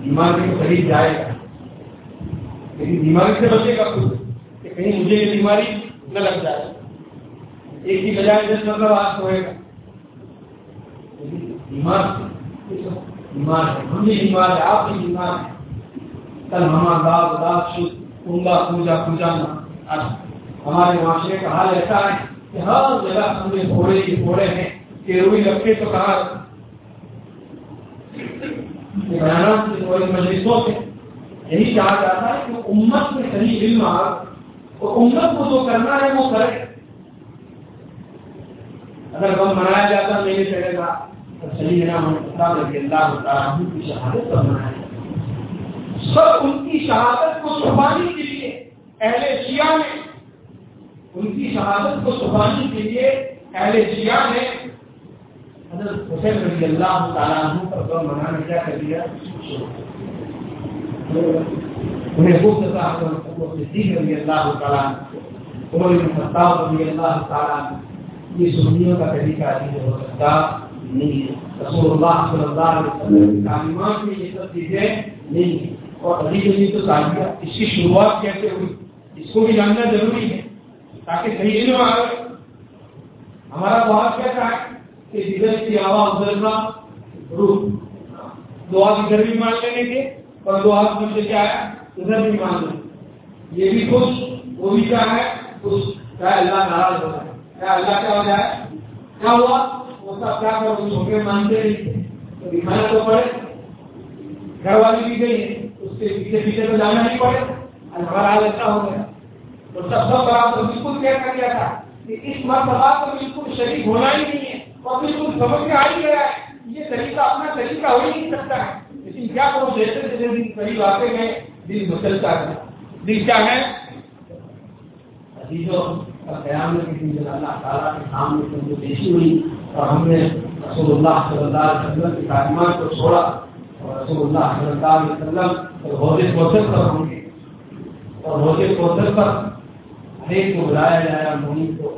بیماری کے قریب جائے گا، لیکن بیماری سے بچے گا خود، کہ کہیں مجھے یہ بیماری نہ لگ جائے۔ ایک ہی بجائے دس مطلب آج ہوئے گا۔ بیمار بیمار ہے۔ ہم بھی بیمار ہے، آپ بھی بیمار ہیں۔ کل ہمارا داغ داغ شد عمدہ پوجا پوجا ہمارے معاشرے کا حال ایسا ہے کہ ہر جگہ ہم نے گھوڑے ہی گھوڑے ہیں۔ کہ روئی لگتے تو کہا۔ مجلسوں سے یہی کہا جاتا ہے کہ امت میں صحیح علم آ اور امت کو جو کرنا ہے وہ کرے۔ اگر غم منایا جاتا میرے چلے گا تو صحیح رضی اللہ تعالیٰ کی شہادت پر منایا سب ان کی شہادت کو چھپانے کے لیے، اہل شیعہ نے ان کی شہادت کو چھپانے کے لیے اہل شیعہ نے حضرت حسین رضی اللہ تعالیٰ پر غم منانا کیا کر دیا انہیں گفت صدیق رضی اللہ تعالیٰ عمر بن خطاب رضی اللہ تعالیٰ یہ سنیوں کا طریقہ نہیں ہو سکتا نہیں ہے۔ رسول اللہ صلی اللہ علیہ وسلم تعلیمات میں یہ سب چیزیں نہیں ہیں۔ اور کے لیے تو تعلیم اس کی شروعات کیسے ہوئی؟ اس کو بھی جاننا ضروری ہے تاکہ صحیح علم آ ہمارا بہت کیسا ہے کہ جدھر کی آواز ادھر روح۔ دعا ادھر بھی مان لینے کے اور دعا سے کیا ہے ادھر بھی مان لیں۔ یہ بھی خوش وہ بھی کیا ہے؟ خوش۔ کیا اللہ ناراض ہو رہا ہے؟ کیا اللہ کیا ہو جائے کیا ہوا؟ وہ کیا کرو چھوٹے مانتے نہیں تو بیمار تو پڑے گھر والی بھی گئی ہے اس کے پیچھے پیچھے تو جانا نہیں پڑے ہمارا حال ایسا ہو گیا تو سب سب بڑا تو بالکل کیا کر دیا تھا کہ اس مرتبہ تو بالکل شریک ہونا ہی نہیں ہے اور بالکل سمجھ میں آ ہی گیا ہے یہ طریقہ اپنا طریقہ ہو ہی نہیں سکتا ہے لیکن کیا کرو جیسے جیسے دن قریب آتے ہیں دل مچلتا ہے دل کیا ہے عزیزوں قیام میں کسی دن اللہ تعالیٰ کے سامنے تم پیشی ہوئی اور ہم نے رسول اللہ صلی اللہ علیہ وسلم کی تعلیمات کو چھوڑا اور رسول اللہ صلی اللہ علیہ وسلم حوضے کوثر پر ہوں گے اور حوضے کوثر پر ہر ایک کو بلایا جایا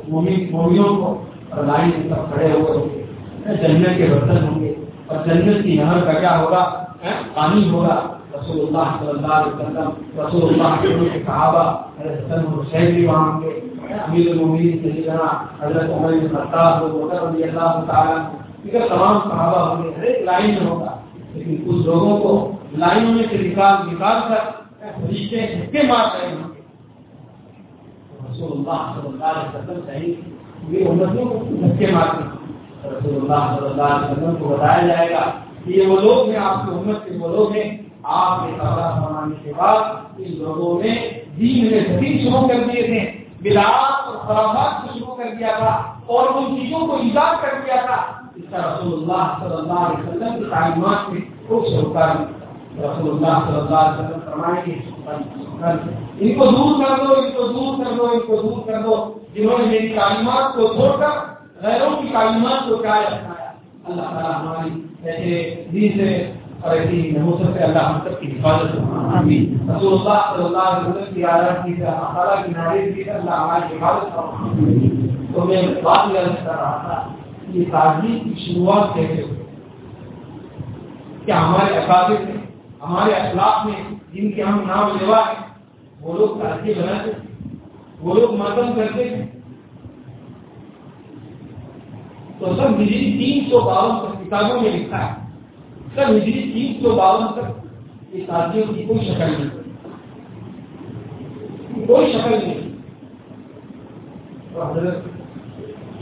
مومنوں کو اور لائن میں سب کھڑے ہوئے ہوں گے جنت کے برتن ہوں گے اور جنت کی نہر کا کیا ہوگا؟ ہاں، پانی ہوگا۔ رسول اللہ صلی اللہ علیہ وسلم، رسول اللہ کے صحابہ حسن حسین بھی وہاں ہوں گے امیر المومنین سیدنا حضرت عمر بن خطاب بکر رضی اللہ تعالیٰ دیگر تمام صحابہ ہوں گے، ہر ایک لائن میں ہوگا۔ لیکن کچھ لوگوں کو لائنوں میں سے نکال نکال کر فرشتے دھکے مار رہے ہوں گے رسول اللہ صلی اللہ علیہ وسلم صحیح، یہ امتوں کو دھکے مارتے رسول اللہ صلی اللہ علیہ وسلم کو بتایا جائے گا کہ یہ وہ لوگ ہیں، آپ کی امت کے وہ لوگ ہیں۔ آپ کے خبر بنانے کے بعد ان لوگوں نے دین میں ذکر شروع کر دیے تھے۔ بلاس اور خرابات کو شروع کر دیا تھا اور ان چیزوں کو ایجاد کر دیا تھا۔ اس کا رسول اللہ صلی اللہ علیہ وسلم کی تعلیمات میں خوب سروکار رسول اللہ صلی اللہ علیہ وسلم فرمائے کہ ان کو دور کر دو، ان کو دور کر دو، ان کو دور کر دو۔ جنہوں نے میری تعلیمات کو چھوڑ کر غیروں کی تعلیمات کو کیا رکھایا اللہ تعالیٰ ہماری ایسے دین سے اور ایسی نموسر سے اللہ ہم سب کی حفاظت رسول اللہ صلی اللہ علیہ وسلم کی عادت کی تعالیٰ کی ناریز کی اللہ ہماری حفاظت تو میں بات یہ کر رہا تھا یہ تعلیم کی شروعات کیسے ہوئی؟ کیا ہمارے اکادر میں، ہمارے اخلاق میں، جن کے ہم نام لیوا ہیں، وہ لوگ ترقی بناتے ہیں؟ وہ لوگ ماتم کرتے ہیں؟ تو سب ہجری تین سو باون کتابوں میں لکھا ہے۔ سب ہجری تین سو باون تک اس آدمیوں کی کوئی شکل نہیں۔ کوئی شکل نہیں۔ حضرت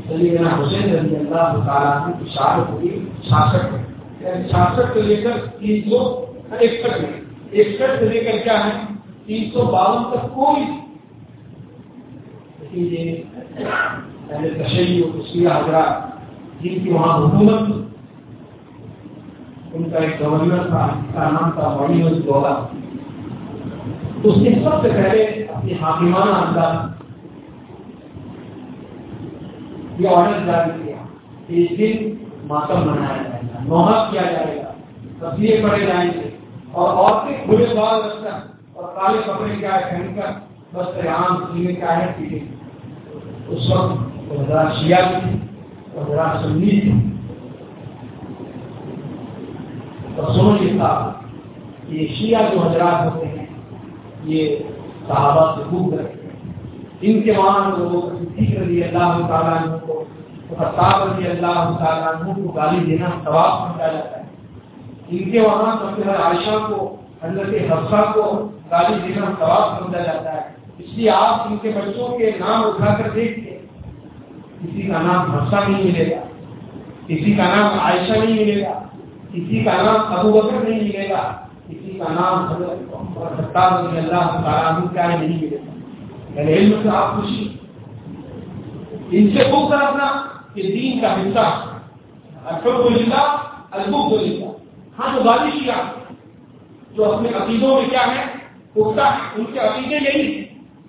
سلیمنا حسین رضی اللہ تعالیٰ کی شہادت ہوئی، چھاسٹھ۔ میں چھاسٹھ سے لے کر تین سو اکسٹھ میں۔ اکسٹھ سے لے کر کیا ہے؟ تین سو باون تک کوئی۔ پہلے تشریح اور حضرات، جن کی وہاں حکومت کا ایک گورنر تھا جس کا نام تھا بڑی دولا اس نے سب سے پہلے اپنی حاکمانہ انداز یہ آرڈر جاری کیا کہ اس دن ماتم منایا جائے گا نوحت کیا جائے گا تصویر پڑے جائیں گے اور عورتیں کھلے بال رکھ کر اور کالے کپڑے کیا ہے پہن کر بس عام سینے کیا ہے پیٹے اس وقت حضرات شیعہ بھی تھی حضرات سنی تھی اور سمجھ یہ تھا یہ شیعہ جو حضرات ہوتے ہیں، یہ صحابہ سے خوب رکھتے ہیں۔ ان کے وہاں لوگوں کو صدیق رضی اللہ تعالیٰ عنہ کو، خطاب رضی اللہ تعالیٰ عنہ کو گالی دینا، ثواب سمجھا جاتا ہے۔ ان کے وہاں سب عائشہ کو، حضرت حفصہ کو گالی دینا، ثواب سمجھا جاتا ہے۔ اس لیے آپ ان کے بچوں کے نام اٹھا کر دیکھتے کسی کا نام حفصہ نہیں ملے گا، کسی کا نام عائشہ نہیں ملے گا۔ کسی کا نام ابو بکر نہیں ملے گا۔ کسی کا نام حضرت اللہ تعالیٰ کیا نہیں ملے گا۔ یعنی علم سے آپ خوشی ان سے خوب کرنا کہ دین کا حصہ البک لکھا ہاں تو گالی کیا جو اپنے عقیدوں میں کیا ہے، پختہ ان کے عقیدے یہی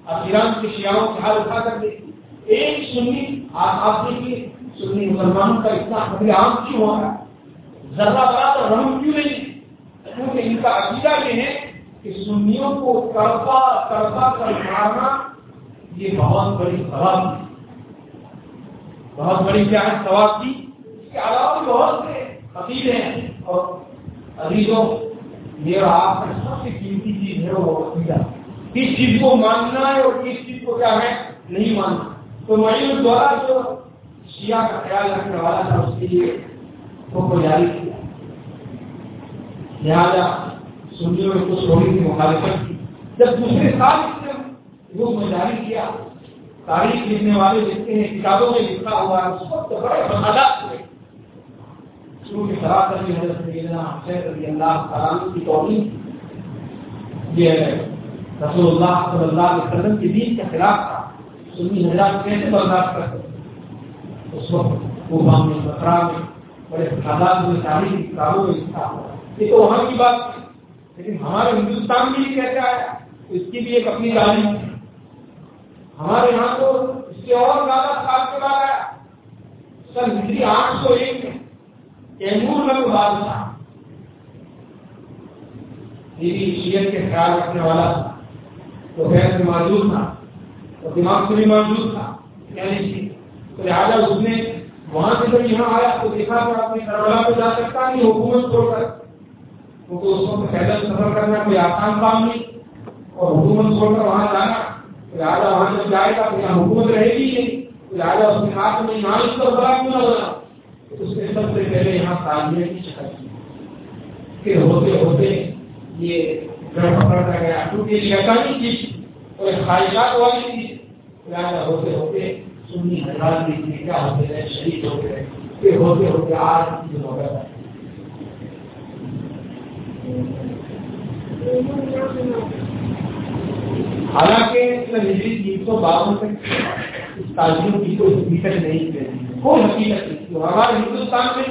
اب ایران کے شیعوں کے حال اٹھا کر دیکھیے ایک سنی، آپ دیکھیے سنی مسلمانوں کا اتنا قتل عام کیوں ہو رہا ہے؟ ذرا برابر رحم کیوں نہیں؟ کیونکہ ان کا عقیدہ یہ ہے کہ سنیوں کو کرتا کرتا کر مارنا یہ بہت بڑی خراب بہت بڑی کیا ہے ثواب کی اس کے علاوہ بھی بہت سے عقیدے ہیں۔ اور عزیزوں، میرا آپ کا سب سے قیمتی چیز ہے وہ عقیدہ۔ کس چیز کو ماننا ہے اور کس چیز کو کیا ہے نہیں ماننا۔ تو معیوب دوارا جو شیعہ کا خیال رکھنے والا تھا، اس کے لیے کو جاری کیا لہٰذا سنیوں میں کچھ تھوڑی سی مخالفت کی۔ جب دوسرے سال اس نے وہ جاری کیا، تاریخ لکھنے والے لکھتے ہیں، کتابوں میں لکھا ہوا ہے، اس وقت بڑے فسادات ہوئے۔ شروع کی خراب حضرت سیدنا حسین رضی اللہ تعالیٰ کی توہین۔ یہ رسول اللہ صلی اللہ علیہ وسلم کے دین کے خلاف تھا۔ سنی حضرات کیسے برداشت اس وقت میں بڑے فسادات ہوئے کتابوں میں لکھا یہ تو وہاں کی بات لیکن ہمارے ہندوستان میں یہ کہتا ہے اس کی بھی ایک اپنی تعلیم ہمارے یہاں تو اس کے اور زیادہ سال کے بعد آیا سن ہجری آٹھ سو ایک میں تیمور میں بادشاہ۔ میری شیئر کے خیال رکھنے والا تو خیر میں موجود تھا تو دماغ سے بھی موجود تھا یعنی تو لہٰذا اس نے وہاں سے جب یہاں آیا تو دیکھا تو اپنی کربلا پہ جا سکتا نہیں، حکومت چھوڑ کر۔ کیونکہ اس کو پیدل سفر کرنا کوئی آسان کام نہیں۔ اور حکومت چھوڑ کر وہاں جانا لہٰذا وہاں جب جائے گا تو یہاں حکومت رہے گی نہیں۔ لہٰذا اس نے ہاتھ میں یہاں اس پر بڑا کیوں نہ بنا۔ اس نے سب سے پہلے یہاں تعلیم کی شکل کی پھر ہوتے ہوتے یہ گھر پکڑتا گیا۔ کیونکہ یہ یقینی چیز اور خواہشات والی چیز لہٰذا ہوتے ہوتے سنی حضرات بھی کیا ہوتے رہے شہید ہوتے رہے پھر ہوتے ہوتے آج چیز ہو گیا حالانکہ تین سو باون تک تعلیم کی کوئی حقیقت نہیں رہتی کوئی حقیقت نہیں ہمارے ہندوستان میں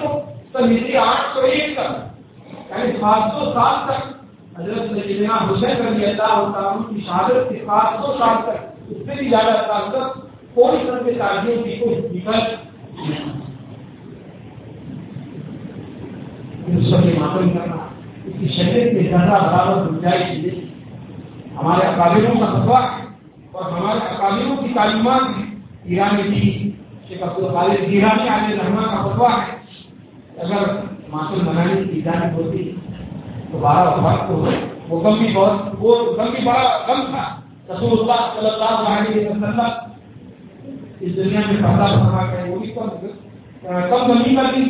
تو ہجری آٹھ سو ایک تک یعنی سات سو سال تک حضرت سیدنا حسین رضی اللہ تعالیٰ کی شہادت کے سات سو سال تک اس سے بھی زیادہ سال تک کوئی طرح کے تعلیم کی کوئی حقیقت ماتم کرنا اس کی شریعت کے زیادہ برابر گنجائش نہیں ہمارے اکابروں کا فتوا اور ہمارے اکابروں کی تعلیمات ایران میں تھی۔ شیخ عبد الخالد گیرانی علیہ رحمان کا فتوا ہے۔ اگر معصوم بنانے کی اجازت ہوتی تو بارہ وفات کو وہ غم بھی بہت وہ غم بھی بڑا غم تھا۔ رسول اللہ صلی اللہ علیہ وسلم اس دنیا میں پہلا فرما گئے وہ بھی کم کم غمی کر دی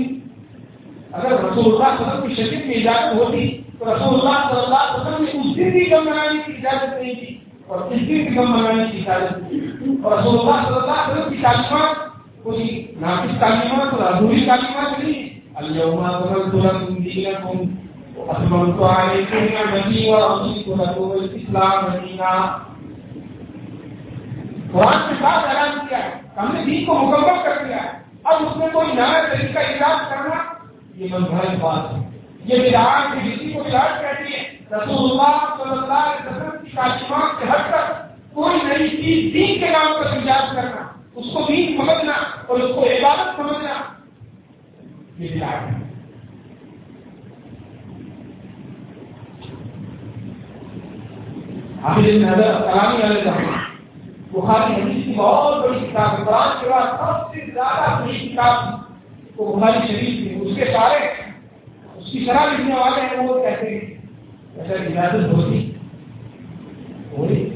اگر رسول اللہ صلی اللہ علیہ وسلم کی شریف کی اجازت ہوتی، تو رسول اللہ صلی اللہ علیہ وسلم نے اس دن بھی کم منانے کی اجازت نہیں تھی اور اس دن بھی کم منانے کی اجازت تھی اور رسول اللہ صلی اللہ علیہ وسلم کی تعلیمات، کوئی ناقص تعلیمات اور ادھوری تعلیمات نہیں اليوم اكملت لكم دينكم واتممت عليكم نعمتي ورضيت لكم الاسلام دينا۔ قرآن کے ساتھ اعلان کیا ہے، ہم نے دین کو مکمل کر دیا ہے۔ اب اس میں کوئی نیا طریقہ علاج کرنا، یہ منظر بات ہے۔ یہ بدعات کی کسی کو بدعات کہتی ہے رسول اللہ صلی اللہ علیہ وسلم کی تعلیمات سے ہٹ کر کوئی نئی چیز دین کے نام پر ایجاد کرنا، اس کو دین سمجھنا اور اس کو عبادت سمجھنا، یہ بدعات ہے۔ حافظ ابن حضر کلامی علیہ الرحمن بخاری حدیث کی بہت بڑی کتاب قرآن کے بعد سب سے زیادہ بڑی کتاب وہ بخاری شریف کی اس کے سارے اس کی شرح لکھنے والے ہیں، وہ کہتے ہیں، ایسا اجازت ہوتی۔ ہوئی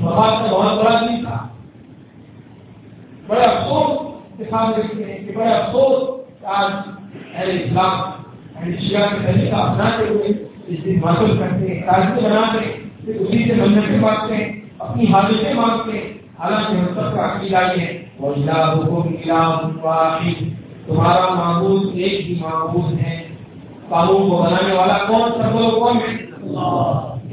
مفاد کا بہت بڑا نہیں تھا۔ بڑے افسوس کے ساتھ لکھتے ہیں کہ بڑے افسوس آج اہل اسلام طریقہ اپناتے ہوئے اس دن معلوم کرتے ہیں۔ تاریخ بناتے ہیں اسی سے منتیں مانگتے ہیں اپنی حاضریں مانگتے ہیں۔ حالانکہ ہم سب کا عقیدہ یہ ہے وہ الہکم الہ واحد۔ تمہارا معبود ایک ہی معبود ہے۔ قانون کو بنانے والا کون؟ سب لوگ کون ہے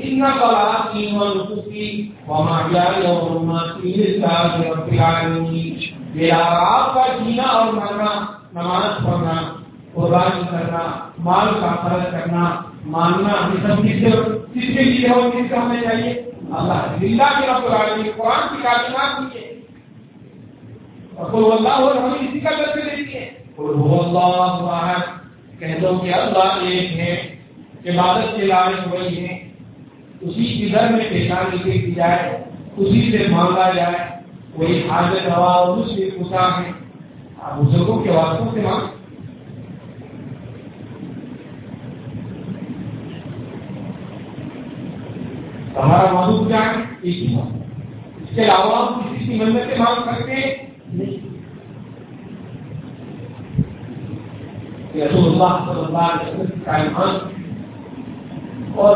ان صلاتي ونسكي ومحياي ومماتي لله رب العالمين۔ میرا آپ کا جینا اور مرنا، نماز پڑھنا، قربانی کرنا، مال کا خرچ کرنا، ماننا، یہ سب کس کس کے لیے ہو کس کا ہمیں چاہیے؟ اللہ کے رب العالمین۔ قرآن کی تعلیمات بھی ہے اور اللہ اور ہمیں اسی کا دیتی ہے اللہ احد کہہ دو کہ اللہ ایک ہے، عبادت کے لائق وہی ہے۔ اسی کی در میں پیشانی کی جائے، اسی سے مانگا جائے۔ وہی حاضر ہوا اور اس کے خدا ہے بزرگوں کے واسطوں سے مانگ ہمارا موضوع کیا ہے؟ ایک ہی اس کے علاوہ ہم کسی کی منت سے مانگ سکتے ہیں؟ رسول اللہ صلی اللہ علیہ وسلم کا ایمان اور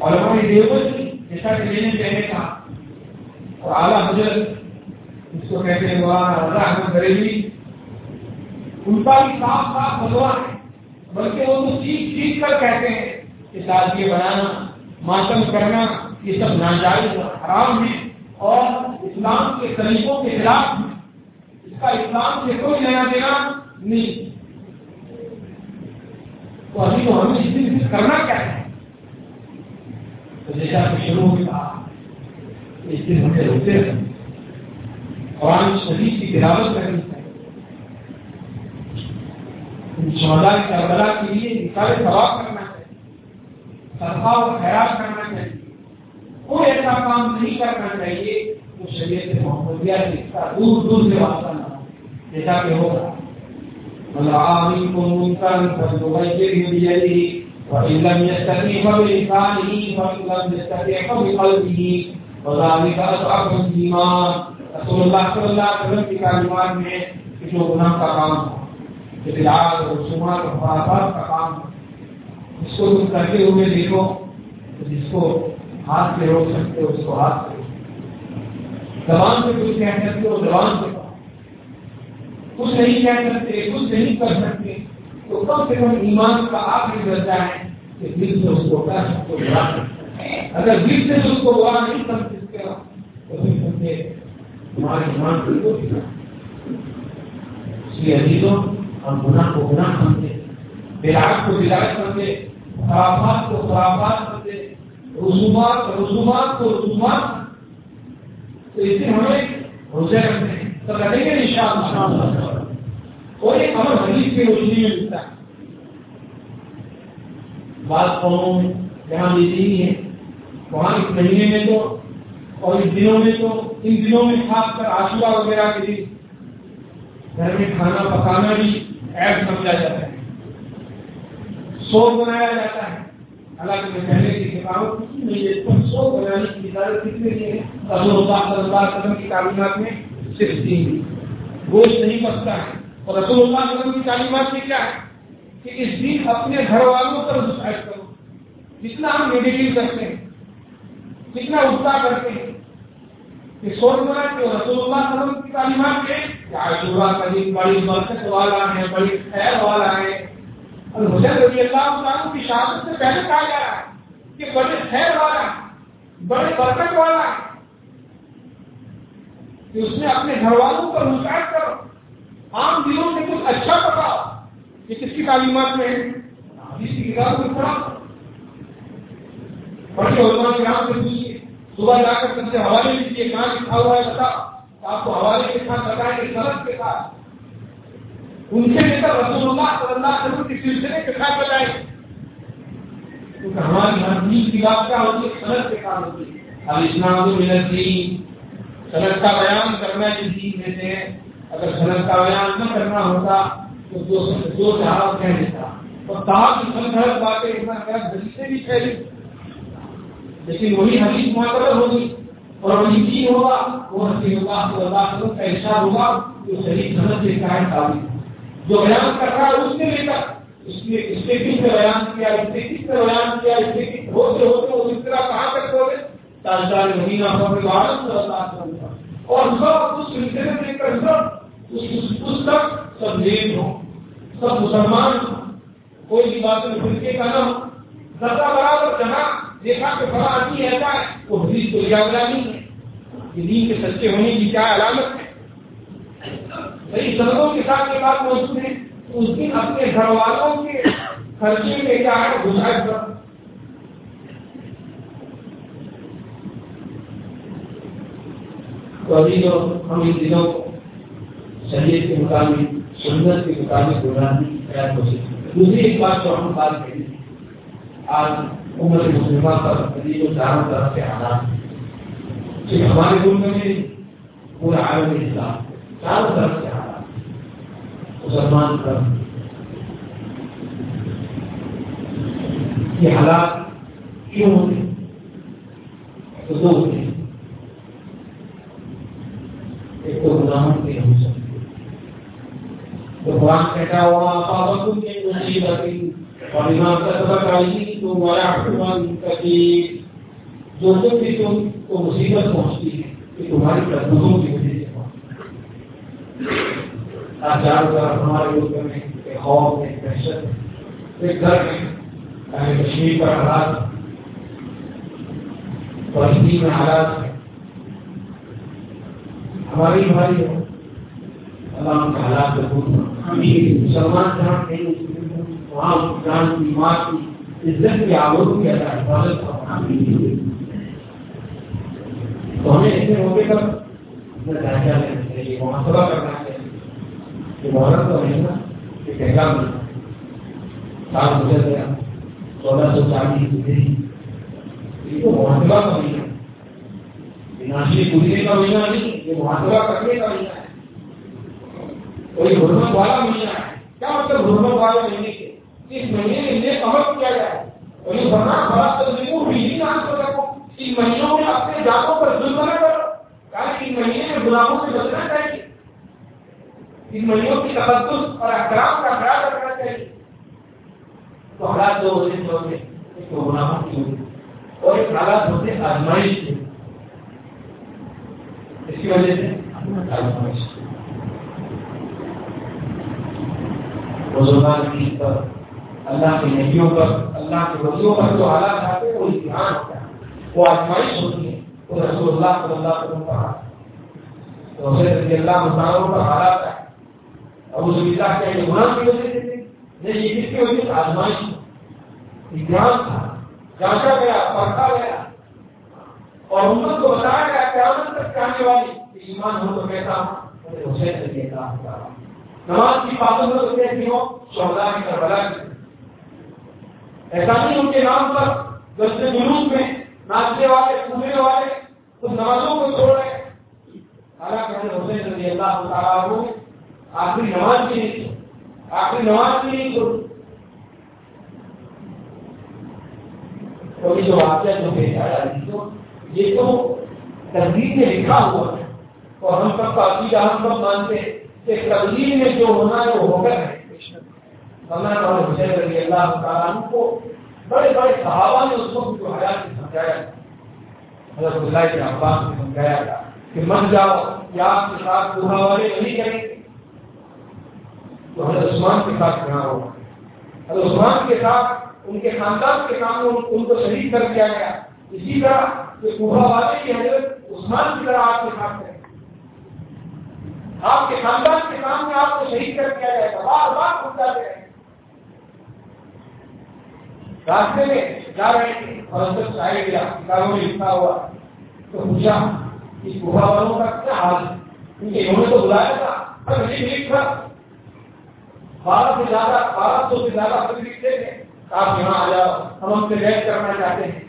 علماء دیوبند جیسا کہ میں نے پہلے کہا، اور اعلیٰ حضرت اس کو کہتے ہیں، مولانا رضا احمد بریلی ان کا بھی صاف صاف ہے، بلکہ وہ تو سیکھ سیکھ کر کہتے ہیں کہ بنانا ماتم کرنا یہ سب ناجائز اور حرام ہے اور اسلام کے طریقوں کے خلاف اس کا اسلام سے کوئی لینا دینا نہیں۔ تو ابھی تو ہمیں اس دن کرنا کیا ہے؟ تو جیسا کہ شروع میں کہا، اس دن ہمیں روکتے ہیں۔ قرآن شریف کی تلاوت کرنی چاہیے شہدا کربلا کے لیے نکالے ثواب کرنا صدقہ اور خیرات کرنا چاہیے۔ کوئی ایسا کام نہیں کرنا چاہیے جو شریعت محمدیہ سے اس کا دور دور سے واسطہ نہ ہو، جیسا کہ ہوگا ملعامین کو منکر فلتغیر وإن لم يستطيع بلسانه وإن لم يستطيع بقلبه وذلك أضعف الإيمان۔ رسول اللہ صلی اللہ علیہ وسلم کی تعلیمات میں جو گناہ کا کام ہے اطلاعات اور رسومات اور خرافات کا کام ہے اس کو تم کرتے ہوئے دیکھو، جس کو ہاتھ سے روک سکتے ہو، اس کو ہاتھ سے زبان سے کچھ کہہ سکتے ہو، زبان سے کچھ نہیں کہہ سکتے، کچھ نہیں کر سکتے۔ تو کم سے کم ایمان کا آپ آخری درجہ ہے کہ دل سے اس کو کر سکتے ہو اگر دل سے اس کو بڑا نہیں کر سکتے ہو، تو پھر سمجھے تمہارے ایمان بالکل اس لیے عزیزوں، ہم گناہ کو گناہ سمجھے بیراج کو بلاج سمجھے خرافات کو خرافات سمجھے رسومات رسومات کو رسومات. تو اس سے ہمیں روزے رکھتے ہیں۔ تو رکھیں گے ان شاء اللہ اور ایک امر حدیث کی روشنی میں ملتا ہے۔ بعض قوموں میں جہاں بجلی ہے۔ وہاں اس مہینے میں تو اور اس دنوں میں تو، ان دنوں میں خاص کر آشورا وغیرہ کے لیے گھر میں کھانا پکانا بھی ایپ سمجھا جاتا ہے۔ سوپ بنایا جاتا ہے۔ حالانکہ میں پہلے کی نہیں ہے بنانے کی اجازت رسول اللہ صلی اللہ علیہ وسلم کی تعلیمات میں صرف تین۔ گوشت نہیں ہے۔ اور رسول اللہ علیہ وسلم کی تعلیمات میں کیا ہے؟ کہ اس دن اپنے گھر والوں پر سوسائڈ کرو۔ جتنا ہم نیگیٹو کرتے ہیں کتنا اتنا کرتے ہیں کہ سوچ منا کہ رسول اللہ علیہ وسلم کی تعلیمات میں عاشورہ کا دن بڑی برکت والا ہے، بڑی خیر والا ہے۔ اور حسین رضی اللہ عنہ کی شہادت سے پہلے کہا جا رہا ہے کہ بڑے خیر والا بڑے برکت والا کہ اس نے اپنے گھر والوں پر مساعد کرو۔ عام دنوں سے کچھ اچھا بتاؤ۔ یہ کس کی تعلیمات میں ہے؟ جس کی کتاب میں پڑھا۔ بڑے علماء کے نام سے پوچھیے صبح جا کر سب سے حوالے لیجیے کہاں لکھا ہوا ہے بتا آپ کو حوالے کے ساتھ بتائیں گے سبق کے ساتھ ان سے لے کر رسول اللہ صلی اللہ علیہ وسلم کے سلسلے کے ساتھ بتائیں۔ کیونکہ ہماری ہر کی بات کیا ہوتی ہے؟ سنت کے ساتھ ہوتی ہے۔ اب اسلام من الدین سنت کا بیان کرنا اس دین میں سے اگر سنت کا بیان نہ کرنا ہوتا تو جو جو چاہا کہہ دیتا۔ اور صاحب کی سن غلط باتیں اتنا غلط حدیث سے بھی پھیلی۔ لیکن وہی حدیث معتبر ہوگی۔ اور وہی دین ہوگا۔ وہ رسول اللہ صلی اللہ علیہ وسلم کا ارشاد ہوگا جو صحیح سنت سے کائم ثابت جو بیان کر رہا ہے اس سے لے کر اس نے اس نے کس نے بیان کیا؟ اس نے کس نے بیان کیا؟ اس نے ہوتے ہوتے وہ اس طرح کہاں تک پہنچے تاجدار مدینہ پر عالم صلی اللہ علیہ وسلم اور سب اس سلسلے میں دیکھ کر سب اس تک سب نیک ہو سب مسلمان ہو کوئی بھی بات میں فرقے کا نہ ہو۔ زیادہ برابر جہاں دیکھا کہ بڑا آدمی ایسا ہے، وہ حدیث کو اجاگر نہیں ہے۔ کہ دین کے سچے ہونے کی کیا علامت ہے؟ صحیح سبقوں کے ساتھ یہ بات موجود ہے اس دن اپنے گھر والوں کے خرچے میں کیا ہے گزارش کر تو ابھی جو ہم ان دنوں کو شریعت کے مطابق، سنت کے مطابق گزارنے کی خیال کوشش دوسری ایک بات جو ہم بات کریں آج عمر مسلمہ پر قریب و چاروں طرف سے حالات صرف جی، ہمارے ملک میں پورا عالم اسلام۔ چاروں طرف سے حالات مسلمان پر یہ حالات کیوں ہوتے تو دو ہوتے ایک تو گناہوں کے ہم سب۔ تو قرآن کہتا ہوا اصابتم من مصیبت اور امام کا سبق آئی تو ویعفوان کثیر جو تم بھی تم کو مصیبت پہنچتی ہے کہ تمہاری تدبیروں کی وجہ چار طرف ہمارے ملک میں ایک خوف ایک دہشت ایک ڈر ہے چاہے کشمیر کا حالات فلسطین میں حالات ہماری ہماری اللہ کے حالات مسلمان جہاں وہاں جان کی ماں کی عزت کی آبود کی اللہ حفاظت تو ہمیں ایسے موقع پر جائزہ لینا چاہیے محاسبہ کرنا چاہیے کہ محرت تو نہیں نا، کہ کہا ملنا سال گزر گیا چودہ سو چالیس گزری یہ تو محاسبہ کا مہینہ ناشی گزرے کا مہینہ نہیں، یہ محاسبہ کرنے کا مہینہ ہے۔ کوئی حرمت والا مہینہ ہے۔ کیا مطلب حرمت والا مہینے کے؟ اس مہینے میں یہ عمل کیا جائے۔ اور یہ بنا بڑا تجربہ بھی نہیں نام کر رکھو ان مہینوں میں اپنے جاتوں پر ظلم نہ کرو۔ کیونکہ ان مہینے میں گناہوں سے بچنا چاہیے۔ ان مہینوں کی تقدس اور احترام کا خیال رکھنا چاہیے۔ تو حالات دو ہوتے ہوتے ایک تو گناہوں کی ہوتی اور ایک حالات ہوتے آزمائش کے۔ اس کی وجہ سے آزمائش۔ بزرگان کی پر اللہ کے نبیوں پر، اللہ کے وزیوں پر جو حالات آتے ہیں، وہ امتحان ہوتا ہے وہ آزمائش ہوتی ہے وہ رسول اللہ صلی اللہ علیہ وسلم کا تو اسے رضی اللہ مسلمانوں پر حالات ہے ابو کیا یہ کی وجہ سے نہیں یہ کس کی وجہ سے آزمائش تھا جانچا گیا پرکھا گیا اور کو بتایا گیا قیامت تک والی ایمان ہو تو کیسا حسین نماز کی پابند ہو تو کیسی ہو شہدا کی کربلا کی ایسا نہیں ان کے نام پر جلوس میں ناچنے والے والے اس نمازوں کو چھوڑ رہے حالانکہ حسین رضی اللہ تعالیٰ کو آخری نماز بھی نہیں آخری نماز بھی نہیں چھوڑ جو واقعہ جو بھیجا ہے یہ تو تحریر میں لکھا ہوا ہے، اور ہم سب کا عقیدہ ہم سب مانتے ہیں کہ تبدیل میں جو ہونا ہے وہ ہو کر ہے۔ مولانا حسین رضی اللہ تعالیٰ عنہ کو بڑے بڑے صحابہ نے اس وقت جو حیات سے سمجھایا حضرت اللہ کے عباس نے سمجھایا تھا کہ من جاؤ یا آپ کے ساتھ بوڑھا والے نہیں کریں گے۔ تو حضرت عثمان کے ساتھ کھڑا ہوگا حضرت عثمان کے ساتھ ان کے خاندان کے کام میں ان کو شہید کر دیا گیا۔ اسی طرح کہ بوڑھا والے کی حضرت عثمان کی طرح آپ کے ساتھ کریں آپ کے خاندان کے کام میں آپ کو شہید کر دیا جائے گا بار بار کھل جاتے رہے راستے میں جا رہے تھے اور اندر چاہے گیا، کتابوں میں لکھا ہوا۔ تو پوچھا، اس گوہا والوں کا کیا حال ہے؟ کیونکہ انہوں نے تو بلایا تھا، پر مجھے ٹھیک تھا بارہ سے زیادہ بارہ سو سے زیادہ خود لکھتے تھے آپ یہاں آ جاؤ۔ ہم ہم سے بیٹھ کرنا چاہتے ہیں۔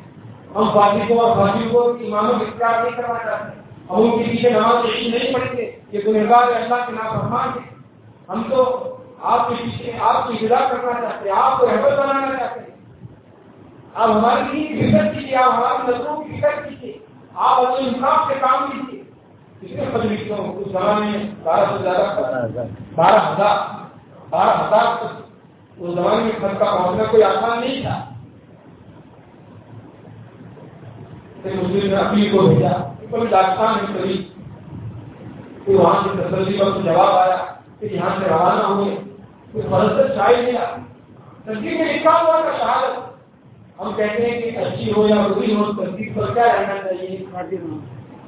ہم فاطی کو اور فاطی کو ایمانوں کی اختیار نہیں کرنا چاہتے ہیں۔ ہم ان کے پیچھے نماز نہیں پڑھیں گے۔ یہ گنہگار اللہ کے نام فرمان ہے ہم تو آپ کے پیچھے آپ کی جدا کرنا چاہتے ہیں۔ آپ کو رحمت بنانا چاہتے ہیں۔ آپ ہماری دین فکر کیجیے۔ آپ ہماری نظروں کی فکر کیجیے۔ آپ اپنے انصاف سے کام کیجیے۔ اس میں فضل لکھتا ہوں۔ اس زمانے میں بارہ سے زیادہ بارہ ہزار بارہ ہزار اس زمانے میں خط کا پہنچنا کوئی آسان نہیں تھا۔ مسلم نے اپیل کو بھیجا۔ کوئی داستان نہیں کری۔ کوئی وہاں سے تسلی وقت جواب آیا کہ یہاں سے روانہ ہوئے۔ کوئی فرض سے چائے دیا تصدیق میں لکھا ہوا کا شہادت۔ ہم کہتے ہیں کہ اچھی ہو یا بری ہو تصدیق پر کیا رہنا چاہیے؟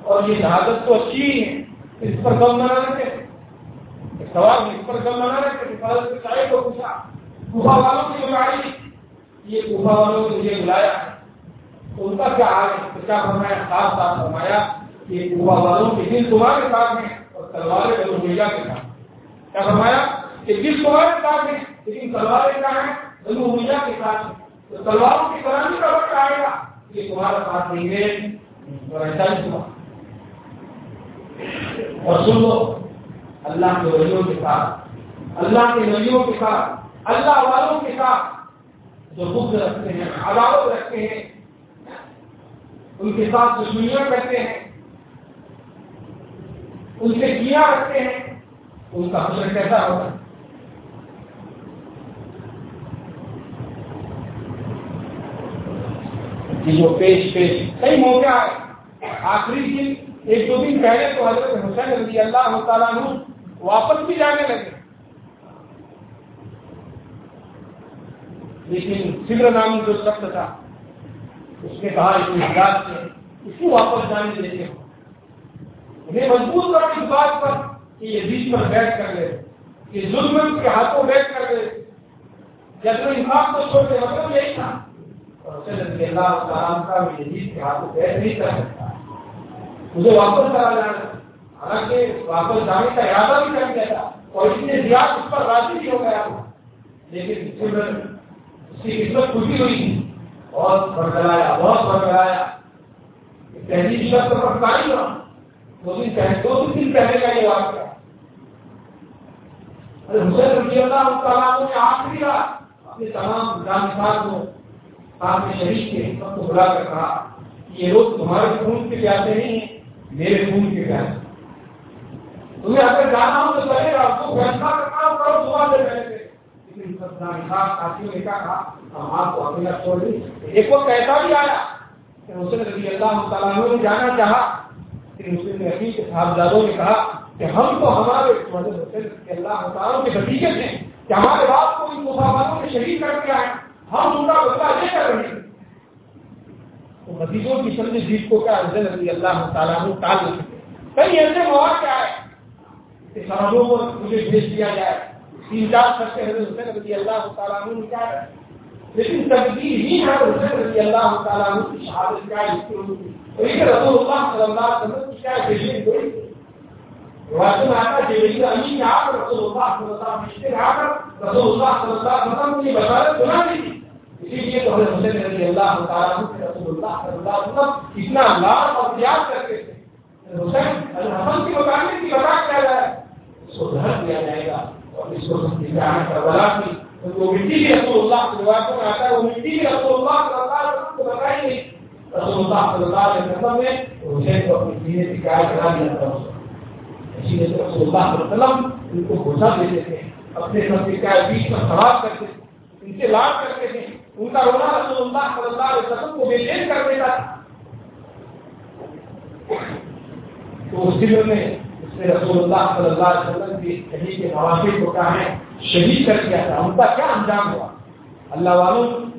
اور یہ شہادت تو اچھی ہی ہے۔ اس پر کم نہ رکھے سوال اس پر کم نہ رکھے فرض چائے کو پوچھا کوفہ والوں کی بلائی یہ کوفہ والوں نے مجھے بلایا تو ان کا کیا حال ہے؟ کیا فرمایا؟ صاف صاف فرمایا کہ کوفہ والوں کے دل تمہارے ساتھ ہیں اور تلواریں بنو میجا کے ساتھ۔ کیا فرمایا؟ کہ دل تمہارے ساتھ ہیں، لیکن تلواریں کیا ہیں؟ بنو میجا کے ساتھ تو تلواروں کی کلامی کا وقت آئے گا یہ تمہارا ساتھ نہیں ہے اور ایسا ہی ہوا۔ اور سن لو اللہ کے ولیوں کے ساتھ، اللہ کے ولیوں کے ساتھ، اللہ والوں کے ساتھ جو بک رکھتے ہیں عدالت رکھتے ہیں، ان کے ساتھ دشمنیاں کرتے ہیں، ان سے کیا رکھتے ہیں، ان کا حشر کیسا ہوگا جو پیش پیش کئی موقع ہے آخری دن، ایک دو دن پہلے تو حضرت حسین رضی اللہ تعالیٰ واپس بھی جانے لگے۔ لیکن فکر نام جو سخت تھا، اس نے کہا، اس حالات سے اس کو واپس جانے دیتے ہو انہیں مجبور کر اس بات پر کہ یہ بیچ پر بیٹھ کر لے، کہ ظلم کے ہاتھوں بیٹھ کر لے۔ جب تو انسان کو چھوڑ کے مطلب یہی تھا اللہ تعالیٰ کا یہ کے ہاتھوں بیٹھ نہیں کر سکتا۔ مجھے واپس کرا جانا حالانکہ واپس جانے کا ارادہ بھی کر دیا تھا اور اس نے زیادہ اس پر راضی بھی ہو گیا۔ تھا لیکن اس کی قسمت خوشی ہوئی۔ تھی بہت برگلایا بہت برگلایا پہلی شخص پر کاری ہوا۔ دو دن پہلے، دو دن پہلے کا یہ واقعہ۔ حسین رضی اللہ تعالیٰ نے آخری رات اپنے تمام جانسار کو ساتھ میں شریف کے سب کو بلا کر کہا کہ یہ لوگ تمہارے خون کے پیاسے نہیں ہیں، میرے خون کے پیاسے تمہیں اگر جانا ہو تو چلے گا فیصلہ کرو لیکن نے کہا ہاں، ہم آپ کو اکیلا چھوڑ ایک وقت ایسا بھی آیا کہ حسین رضی اللہ تعالیٰ نے جانا چاہا۔ لیکن حسین کے صاحبزادوں نے کہا کہ ہم تو ہمارے حسین رضی اللہ تعالیٰ کے نتیجے تھے کہ ہمارے باپ کو ان مسافروں نے شہید کر کے آئے۔ ہم ان کا بدلا لے کر رہے ہیں۔ تو نتیجوں کی سمجھ جیت کو کیا حسین رضی اللہ تعالیٰ ٹال نہیں سکتے کئی ایسے مواقع آئے کہ سرحدوں کو مجھے بھیج دیا جائے۔ تین چار سکتے حسین رضی اللہ تعالیٰ نے کیا لیکن تقدیر ہی ہے حسین رضی اللہ تعالیٰ کی شہادت کیا اس ہوئی رسول اللہ صلی اللہ علیہ وسلم کی کیا پیشین ہوئی روایت میں آتا ہے جبریل نے آ کر رسول اللہ صلی اللہ علیہ وسلم نے آ کر رسول اللہ صلی اللہ علیہ وسلم کی بشارت سنا دی اسی لیے تو حضرت حسین رضی اللہ تعالیٰ رسول اللہ صلی اللہ علیہ وسلم اتنا لاڈ اور پیار کرتے تھے حسین الحسن کی کی کیا اس کو دھر دیا جائے گا اور اس کو سمجھانا کربلا کی وہ مٹی بھی رسول اللہ کی میں آتا ہے وہ مٹی بھی رسول اللہ صلی اللہ علیہ وسلم کو بتائی نہیں رسول اللہ صلی اللہ علیہ وسلم نے حسین کو اپنی سینے سے کیا کرا دیا تھا اسی رسول اللہ صلی اللہ علیہ وسلم ان کو گھوسا دیتے اپنے سب کے بیچ میں کرتے تھے ان سے کرتے ان کا رونا رسول اللہ صلی اللہ علیہ وسلم کو بے چین کر دیتا تھا۔ تو اس دن میں اس نے رسول اللہ صلی اللہ علیہ وسلم کی شہید کے مواقع کو کہا ہے، شہید کر دیا تھا۔ ان کا کیا انجام ہوا؟ اللہ والوں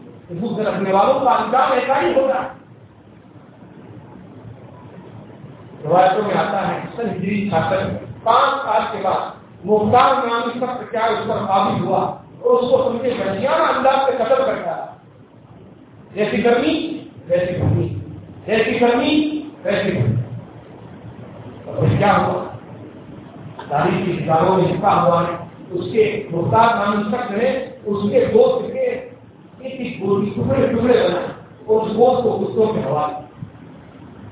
رکھنے والوں کا انجام ایسا ہی ہوگا۔ روایتوں میں آتا ہے، سن ہجری چھاتر پانچ سال کے بعد مختار نامی سخت کیا اس پر قابل ہوا اور اس کو سمجھے گھنٹیانہ انداز سے قتل کر دیا۔ جیسی گرمی، ویسی گرمی۔ جیسی گرمی، ویسی گرمی۔ کیا ہوا؟ تاریخ کی کتابوں میں لکھا ہوا ہے، اس کے مختار نامی شخص نے اس کے دوست کے ایک ایک گولی ٹکڑے ٹکڑے بنائے اور اس گوشت کو کتوں کے حوالے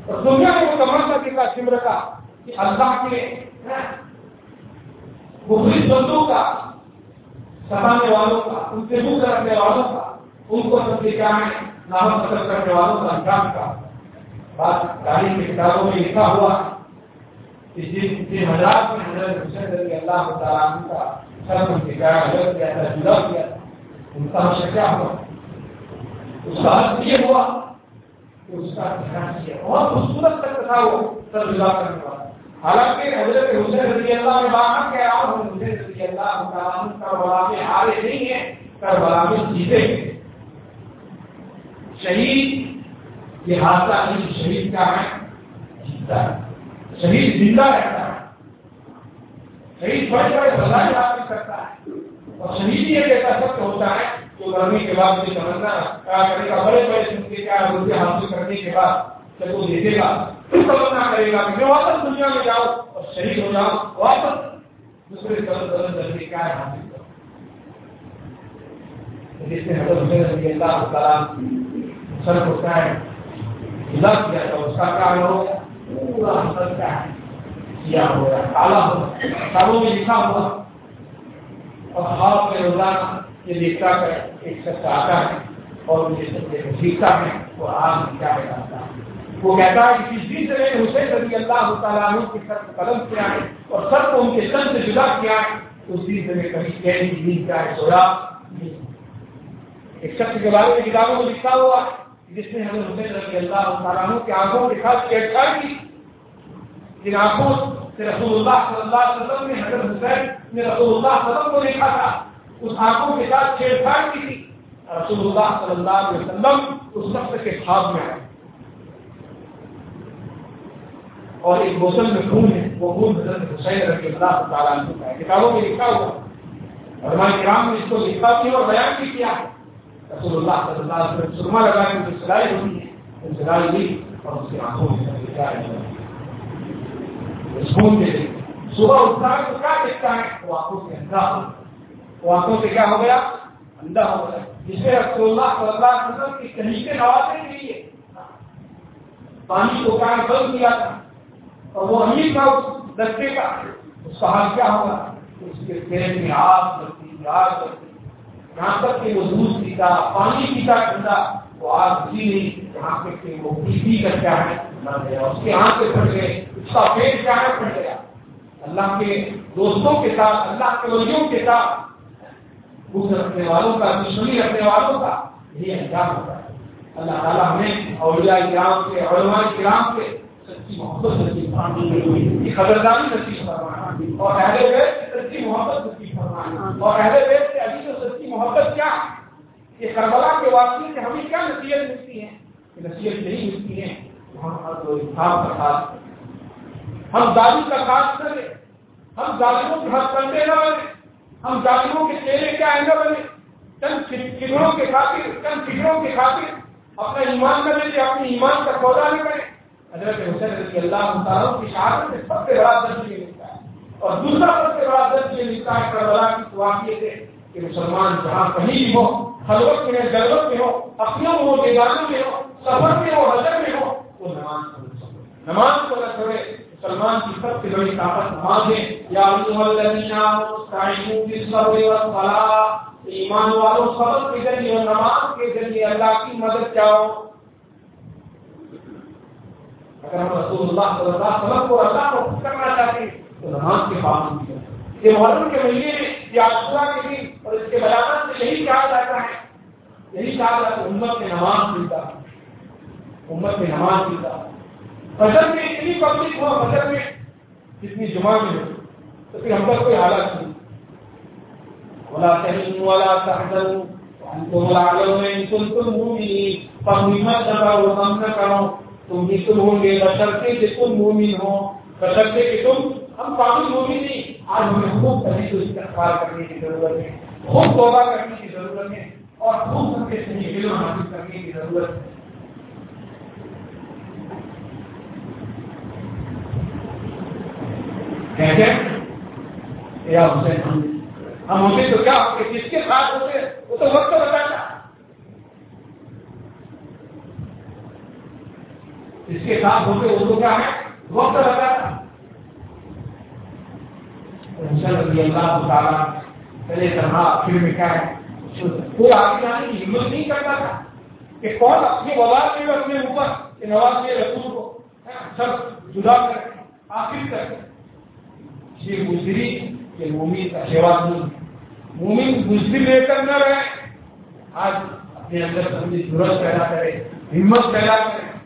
اور دنیا نے وہ تمام تمنا دیکھا سمر کا کہ اللہ کے ہاں، مخلص بندوں کا، ستانے والوں کا، ان سے دور رکھنے والوں کا، ان کو سب سے کیا ہے نام قتل کرنے والوں کا انجام کا۔ بات تاریخ کی کتابوں میں لکھا ہوا اس دن جن حضرات میں حضرت حسین رضی اللہ تعالیٰ کا سر ان حضرت کیا تھا جدا کیا، ان کا حشر کیا ہوا؟ اس کا حق یہ ہوا کہ اس کا بہت خوبصورت تک تھا وہ سر جدا کرنے والا۔ حالانکہ حضرت حسین رضی اللہ میں کے آپ حسین رضی اللہ تعالیٰ کربلا میں ہارے نہیں ہیں، کربلا میں جیتے ہیں۔ شہید، یہ حادثہ نہیں، شہید کا ہے؟ جیتا ہے۔ شہید زندہ رہتا ہے۔ شہید بڑے بڑے بھلائی حاصل کرتا ہے۔ اور شہید یہ ایسا سب ہوتا ہے جو گرمی کے بعد یہ سمجھنا، کیا کرے گا؟ بڑے بڑے سن کے کیا روپے حاصل کرنے کے بعد جب وہ دیکھے گا پھر سمجھنا کرے گا کہ میں واپس دنیا میں جاؤ اور شہید ہو جاؤ واپس دوسرے قدم قدم کر کے کیا حاصل کرو جس نے حضرت حسین رضی اللہ تعالیٰ سر ہوتا ہے اللہ کیا تھا، اس کا کیا ہو پورا حسن کیا ہے کیا ہو رہا ہے کالا ہو کتابوں میں لکھا ہوا اور خواب میں روزانہ یہ لکھتا ہے ایک شخص آتا ہے۔ اور مجھے سب سیکھتا ہے وہ آج کیا بتاتا ہے۔ وہ کہتا ہے کہ جس دن سے حسین رضی اللہ تعالیٰ عنہ کے سر کو قلم کیا ہے۔ اور سر کو ان کے سن سے جدا کیا ہے۔ اس دن سے میں کبھی کہہ نہیں کیا ہے۔ سویا ایک شخص کے بارے میں کتابوں میں لکھا ہوا جس نے ہمیں حسین رضی اللہ تعالیٰ عنہ کے آنکھوں کے ساتھ چھیڑ چھاڑ کی جن آنکھوں سے رسول اللہ صلی اللہ علیہ وسلم نے حضرت حسین نے رسول اللہ صلی اللہ علیہ وسلم کو دیکھا تھا اس آنکھوں کے ساتھ چھیڑ چھاڑ کی تھی رسول اللہ صلی اللہ علیہ وسلم اس شخص کے خواب میں آئے اور ایک بوتل میں خون ہے وہ خون حضرت حسین رضی اللہ تعالیٰ عنہ کا ہے کتابوں میں لکھا ہوا اور ہمارے کرام نے اس کو لکھا کیا اور بیان بھی کیا رسول اللہ صلی اللہ علیہ وسلم سرما لگا کے جو سلائی ہوئی ہے سلائی ہوئی اور اس کی آنکھوں میں لکھا ہے اس صبح اٹھتا ہے تو کیا دیکھتا ہے وہ آنکھوں سے اندھا ہو وہ آنکھوں سے کیا ہو گیا اندھا ہو گیا جس میں رسول اللہ صلی اللہ علیہ وسلم کی کہیں سے نوازنے کے لیے پانی کو کام بند کیا تھا اور وہ امیر تھا اس دستے کا اس کا حال کیا ہوگا اس کے پیٹ میں آگ لگتی آگ لگتی یہاں تک کہ وہ دودھ پیتا پانی پیتا ٹھنڈا وہ آگ پی نہیں یہاں تک کہ وہ پی پی کر کیا ہے گیا اس کے آنکھ پھٹ گئے، اس کا پیٹ کیا پھٹ گیا۔ اللہ کے دوستوں کے ساتھ، اللہ کے ولیوں کے ساتھ۔ بھوک رکھنے والوں کا، دشمنی رکھنے والوں کا یہ انجام ہوتا ہے۔ اللہ تعالیٰ ہمیں اولیاء کرام سے علماء کرام سے سچی محبت نصیب فرمائے خبرداری نصیب فرمائے اور اہل بیت کی سچی محبت نصیب فرمائے اور اہل بیت سے ابھی تو سچی محبت کیا؟ یہ کربلا کے واقعے سے ہمیں کیا نصیحت ملتی ہے؟ نصیحت نہیں ملتی ہے ہم ہر انصاف کا ساتھ۔ ہم دادی کا ساتھ کریں ہم ظالموں کے ہاتھ کرتے نہ بنے۔ ہم ظالموں کے چہرے کیا نہ بنے۔ چند فکروں کے خاطر چند فکروں کے خاطر اپنا ایمان کرنے سے اپنے ایمان کا سودا نہ کریں۔ حضرت حسین رضی اللہ تعالیٰ کی شہادت میں سب سے بڑا درج یہ ملتا ہے۔ اور دوسرا سب سے بڑا درج یہ ملتا ہے، کربلا کی واقعے سے کہ مسلمان جہاں کہیں بھی ہو، خلوت میں ہو جلوت میں ہو اپنوں میں ہو بیگانوں میں ہو، سفر میں ہو حضر میں ہو وہ نماز پڑھ نماز کو نہ چھوڑے مسلمان کی سب سے بڑی طاقت نماز ہے۔ یا ایمان والوں سبق کے ذریعے نماز کے ذریعے اللہ کی مدد چاہو۔ اگر ہم رسول اللہ صلی اللہ علیہ وسلم کو اللہ کو خوش کرنا چاہتے ہیں، تو نماز کے پابند یہ محرم کے مہینے میں یا عاشورہ کے دن اور اس کے بلاغت سے یہی کہا جاتا ہے۔ یہی کہا جاتا ہے، امت میں نماز ملتا ہے۔ امت میں نماز ملتا فجر میں اتنی پبلک ہو فجر میں جتنی جمعہ میں ہو تو پھر ہم پر کوئی حالت نہیں۔ ولا تهنوا ولا تحزنوا وانتم الاعلون ان كنتم مؤمنين۔ تبعوا تم بھی تم گے کہ تم مومن ہو۔ کہ تم ہم مومن نہیں۔ آج ہمیں خوب کرنے کی ضرورت ہے۔ خوب توبہ کرنے کی ضرورت ہے۔ اور خوب سب کے صحیح علم حاصل کرنے کی ضرورت ہے۔ کہتے یا حسین، ہم ہوتے تو کیا ہوتے جس کے ساتھ ہوتے وہ تو وقت بتاتا اس کے ساتھ ہوتے وہ تو کیا ہے؟ وقت بتاتا رضی اللہ تعالیٰ پہلے طرح آخر میں کیا ہے؟ کوئی آگے جانے کی ہمت نہیں کرتا تھا کہ کون اپنی وبا کے اپنے اوپر نواز کے رسول کو ہاں، سب جدا کر آخر کر یہ گزری کہ مومن کا سیوا نہیں۔ مومن گزری لے کر نہ رہے، آج اپنے اندر اپنی ضرورت پیدا کرے، ہمت پیدا کرے۔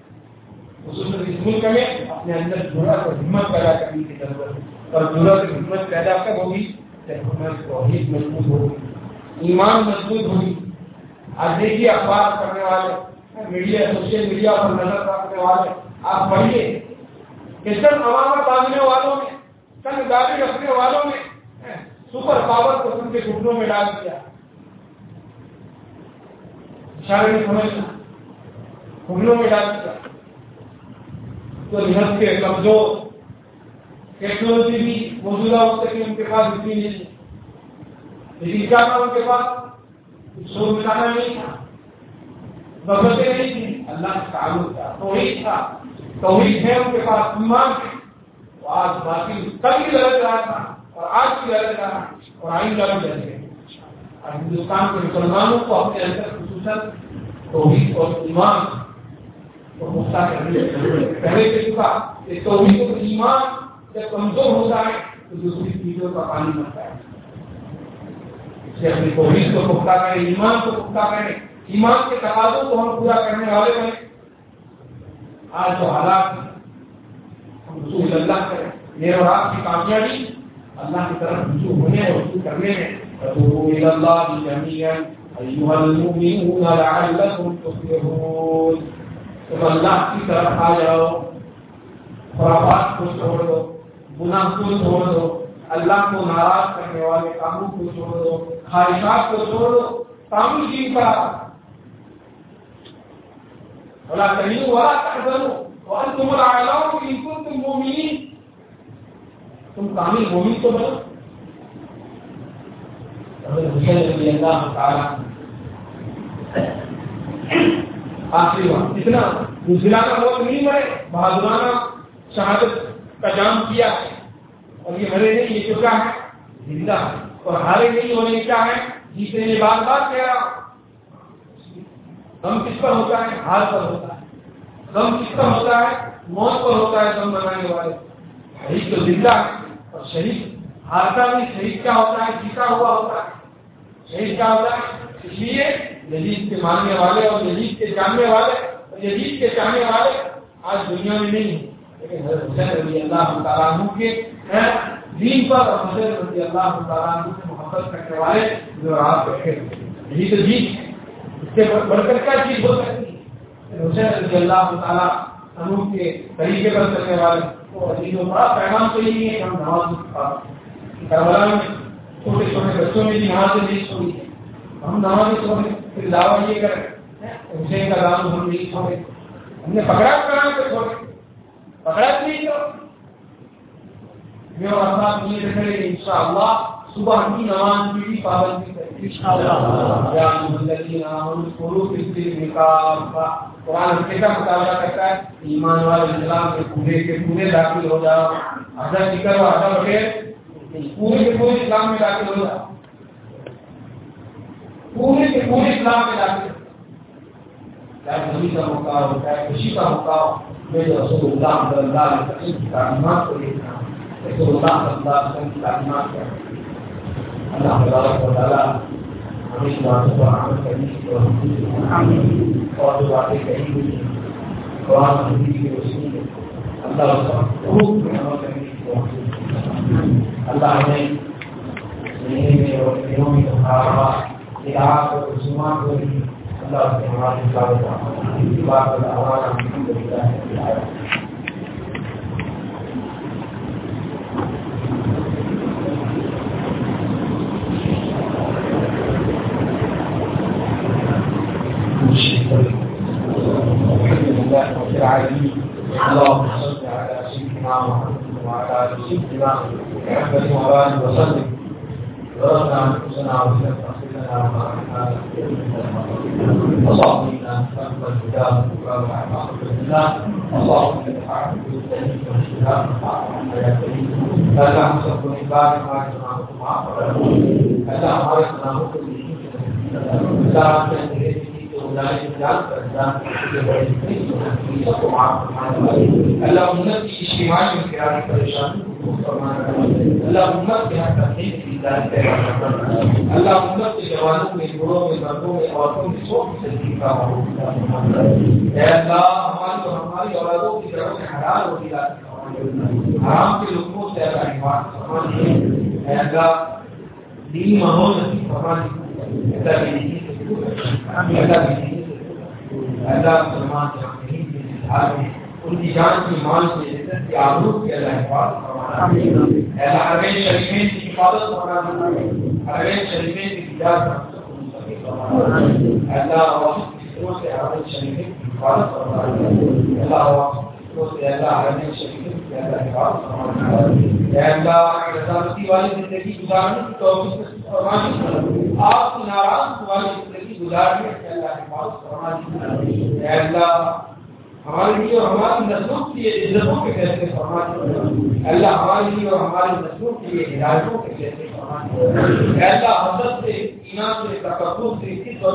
خصوصاً اس ملک میں اپنے اندر ضرورت اور ہمت پیدا کرنے کی ضرورت ہے۔ اور ضرورت ہمت پیدا کب ہوگی؟ جب ہماری توحید مضبوط ہوگی۔ ایمان مضبوط ہوگی۔ آج دیکھیے اخبار پڑھنے والے، میڈیا، سوشل میڈیا پر نظر رکھنے والے، آپ پڑھیے۔ کہ سب عوام باندھنے والوں نے سنگ داری رکھنے والوں نے سپر پاور کو ان کے گھٹنوں میں ڈال دیا۔ شاید سمجھنا گھٹنوں میں ڈال دیا۔ تو نفس کے کمزور ٹیکنالوجی بھی موجودہ وقت کی ان کے پاس اتنی نہیں لیکن کیا تھا ان کے پاس؟ سوچ مٹانا نہیں تھا۔ بغلتے نہیں تھی اللہ کا تعلق تھا، توحید تھا۔ توحید ہے ان کے پاس، ایمان ہے آج باقی کل بھی لڑک رہا تھا اور آج بھی لڑک رہا اور آئندہ بھی لڑکے اور ہندوستان کے مسلمانوں کو اپنے اندر خصوصاً توحید اور ایمان کو مختہ کرنے پہلے سے چکا کہ توحید اور ایمان جب کمزور ہوتا ہے تو دوسری چیزوں کا پانی بنتا ہے۔ اس سے اپنی توحید کو پختہ کریں، ایمان کو پختہ کریں۔ ایمان کے تقاضوں کو ہم پورا کرنے والے بنے آج جو حالات رسول اللہ کریں میرے اور آپ کی کامیابی اللہ کی طرف رجوع ہونے اور رجوع کرنے میں الى جميعا المؤمنون لعلكم تفلحون. تم اللہ کی طرف آ جاؤ خرافات کو چھوڑ دو، گناہ کو چھوڑ دو، اللہ کو ناراض کرنے والے کاموں کو چھوڑ دو، خواہشات کو چھوڑ دو کامل دین کا ولا تهنوا ولا تحزنوا۔ وانتم الاعلون ان كنتم مؤمنين. تم کامل مومن تو بنو. حسین رضی اللہ تعالی آخری بات اتنا دوسرانہ موت نہیں مرے. بہادرانہ شہادت کا جام کیا ہے. اور یہ مرے نہیں، یہ چکا ہے. زندہ اور ہارے نہیں ہونے کا ہے؟ جیسے یہ بار بار کہہ رہا غم کس پر ہوتا ہے؟ ہار پر ہوتا ہے. غم کس پر ہوتا ہے؟ موت پر ہوتا ہے غم بنانے والے۔ شہید تو زندہ ہے، اور شہید ہارتا بھی، شہید کیا ہوتا ہے؟ جیتا ہوا ہوتا ہے۔ شہید کیا ہوتا ہے؟ اس لیے یزید کے ماننے والے اور یزید کے جاننے والے اور یزید کے چاہنے والے آج دنیا میں نہیں ہیں۔ لیکن حضرت حسین رضی اللہ تعالیٰ عنہ کے دین پر اور حضرت رضی اللہ تعالیٰ عنہ سے محبت کرنے والے جو آپ بیٹھے یہی تو جیت اس سے بڑھ کر کیا چیز ہو سکتی ہے؟ حسین رضی اللہ تعالیٰ عنہ کے طریقے پر چلنے والے اور بڑا پیغام تو یہی ہے کہ ہم نماز کربلا میں چھوٹے چھوٹے بچوں میں بھی نماز نہیں چھوڑی ہے ہم نماز چھوڑے پھر دعویٰ یہ کریں حسین کا دام ہم نہیں چھوڑے ہم نے پکڑا کہاں پہ چھوڑے پکڑا نہیں کرو میرا ساتھ یہ رکھے کہ انشاءاللہ صبح کی نماز کی بھی پابندی کریں انشاءاللہ یا الذین قرآن اس کا مطالعہ کرتا ہے، ایمان والے اسلام کے پورے کے پورے داخل ہو جاؤ۔ آدھا فکر ہو آدھا بغیر پورے کے پورے اسلام میں داخل ہو جاؤ۔ پورے کے پورے اسلام میں داخل چاہے خوشی کا موقع ہو چاہے خوشی کا موقع ہو میں رسول اللہ صلی اللہ علیہ وسلم کی تعلیمات کو دیکھنا رسول اللہ صلی اللہ علیہ وسلم کی تعلیمات کیا اللہ تعالیٰ ہمیں اس باتوں عمل کرنے کی اور جو باتیں کہی ہوئی ہیں۔ قرآن حدیث کی روشنی میں اللہ خوب میں عمل کرنے کی اللہ ہمیں مہینے اور دنوں میں اور رسومات ہو رہی اللہ سے بات ہے اللهم صل على سيدنا محمد وعلى ال سيدنا محمد وعلى اله انفسنا وسلم وصحبنا فقد الهدى ہمارے اللہ امت کی اجتماعی پریشانی اللہ امت کے کی اللہ امت کے میں بوڑھوں میں مردوں میں عورتوں میں اللہ ہماری اور ہماری اولادوں کی طرف سے ہو گیا حرام کے لوگوں سے اللہ اللہ دینی ماحول ان کی جان کی مال سے کی آلود کی اللہ حفاظت فرما اللہ حرمین شریفین کی حفاظت فرما حرمین شریفین کی تجارت اللہ وقت سے حرمین شریفین کی حفاظت فرما اللہ وقت سے اللہ حرمین شریفین کی اللہ حفاظت فرما اللہ رضامتی والی زندگی گزارنے کی توفیق فرمانی آپ کی ناراض والی زندگی اللہ اللہ ہمارے لیے اور ہماری نسلوں کے لیے عزتوں کے فیصلے اللہ ہمارے لیے اور ہماری نسلوں کے لیے ہدایتوں کے فیصلے اللہ سے اینا سے تکبر سے اور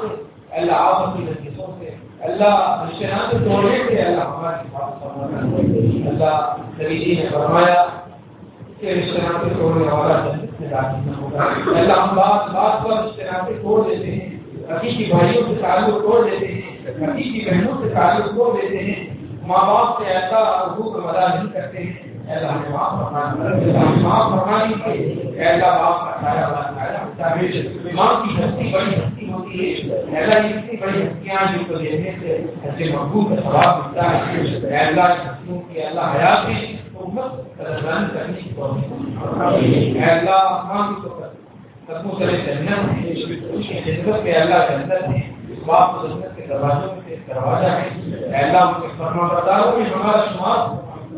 سے۔ اللہ کی نزدیکوں سے۔ اللہ رشتہ سے۔ توڑنے سے۔ اللہ اللہ، نبی جی نے فرمایا کہ رشتہ توڑنے والا جنت داخل نہ ہوگا۔ اللہ، ہم بات بات پر رشتہ سے توڑ دیتے ہیں۔ حقیقی بھائیوں سے تعلق توڑ دیتے ہیں حقیقی بہنوں سے تعلق توڑ دیتے ہیں، ماں باپ سے ایسا حقوق مدا نہیں کرتے ہیں۔ ایسا ماں کی ہستی بڑی ہستی ہوتی ہے۔ ایسا اتنی بڑی ہستیاں جن کو دیکھنے سے ایسے محبوب کا ثواب ملتا ہے۔ ایسا ہستیوں کی اللہ حیات بھی امت کرنے کی کوشش ایسا ماں کی قدموں سے جنت ہے جنت کے اللہ جنت ہے باپ جنت کے دروازوں سے دروازہ ہے اللہ ان کے فرما برداروں میں ہمارا شمار۔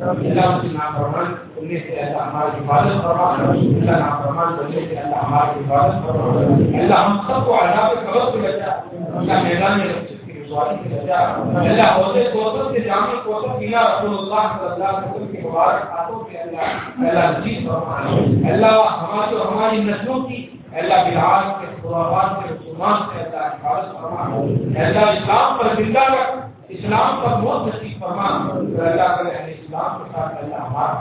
اللہ ان کی نافرمان کرنے سے اللہ ہماری حفاظت فرما۔ اللہ نافرمان کرنے سے اللہ ہماری حفاظت فرما۔ اللہ ہم سب کو عذاب قبر سے بچا اللہ میدان رسول اللہ حوضے کوثر سے جامع کوثر پینا رسول اللہ صلی اللہ علیہ وسلم کے مبارک ہاتھوں سے اللہ اللہ نصیب فرما۔ اللہ ہماری ہماری نسلوں کی اللہ کے خرافات کے رسومات سے اللہ حفاظت فرما۔ اللہ، اسلام پر زندہ رکھ، اسلام پر موت نصیب فرما۔ اللہ کرے اسلام کے ساتھ اللہ ہمارا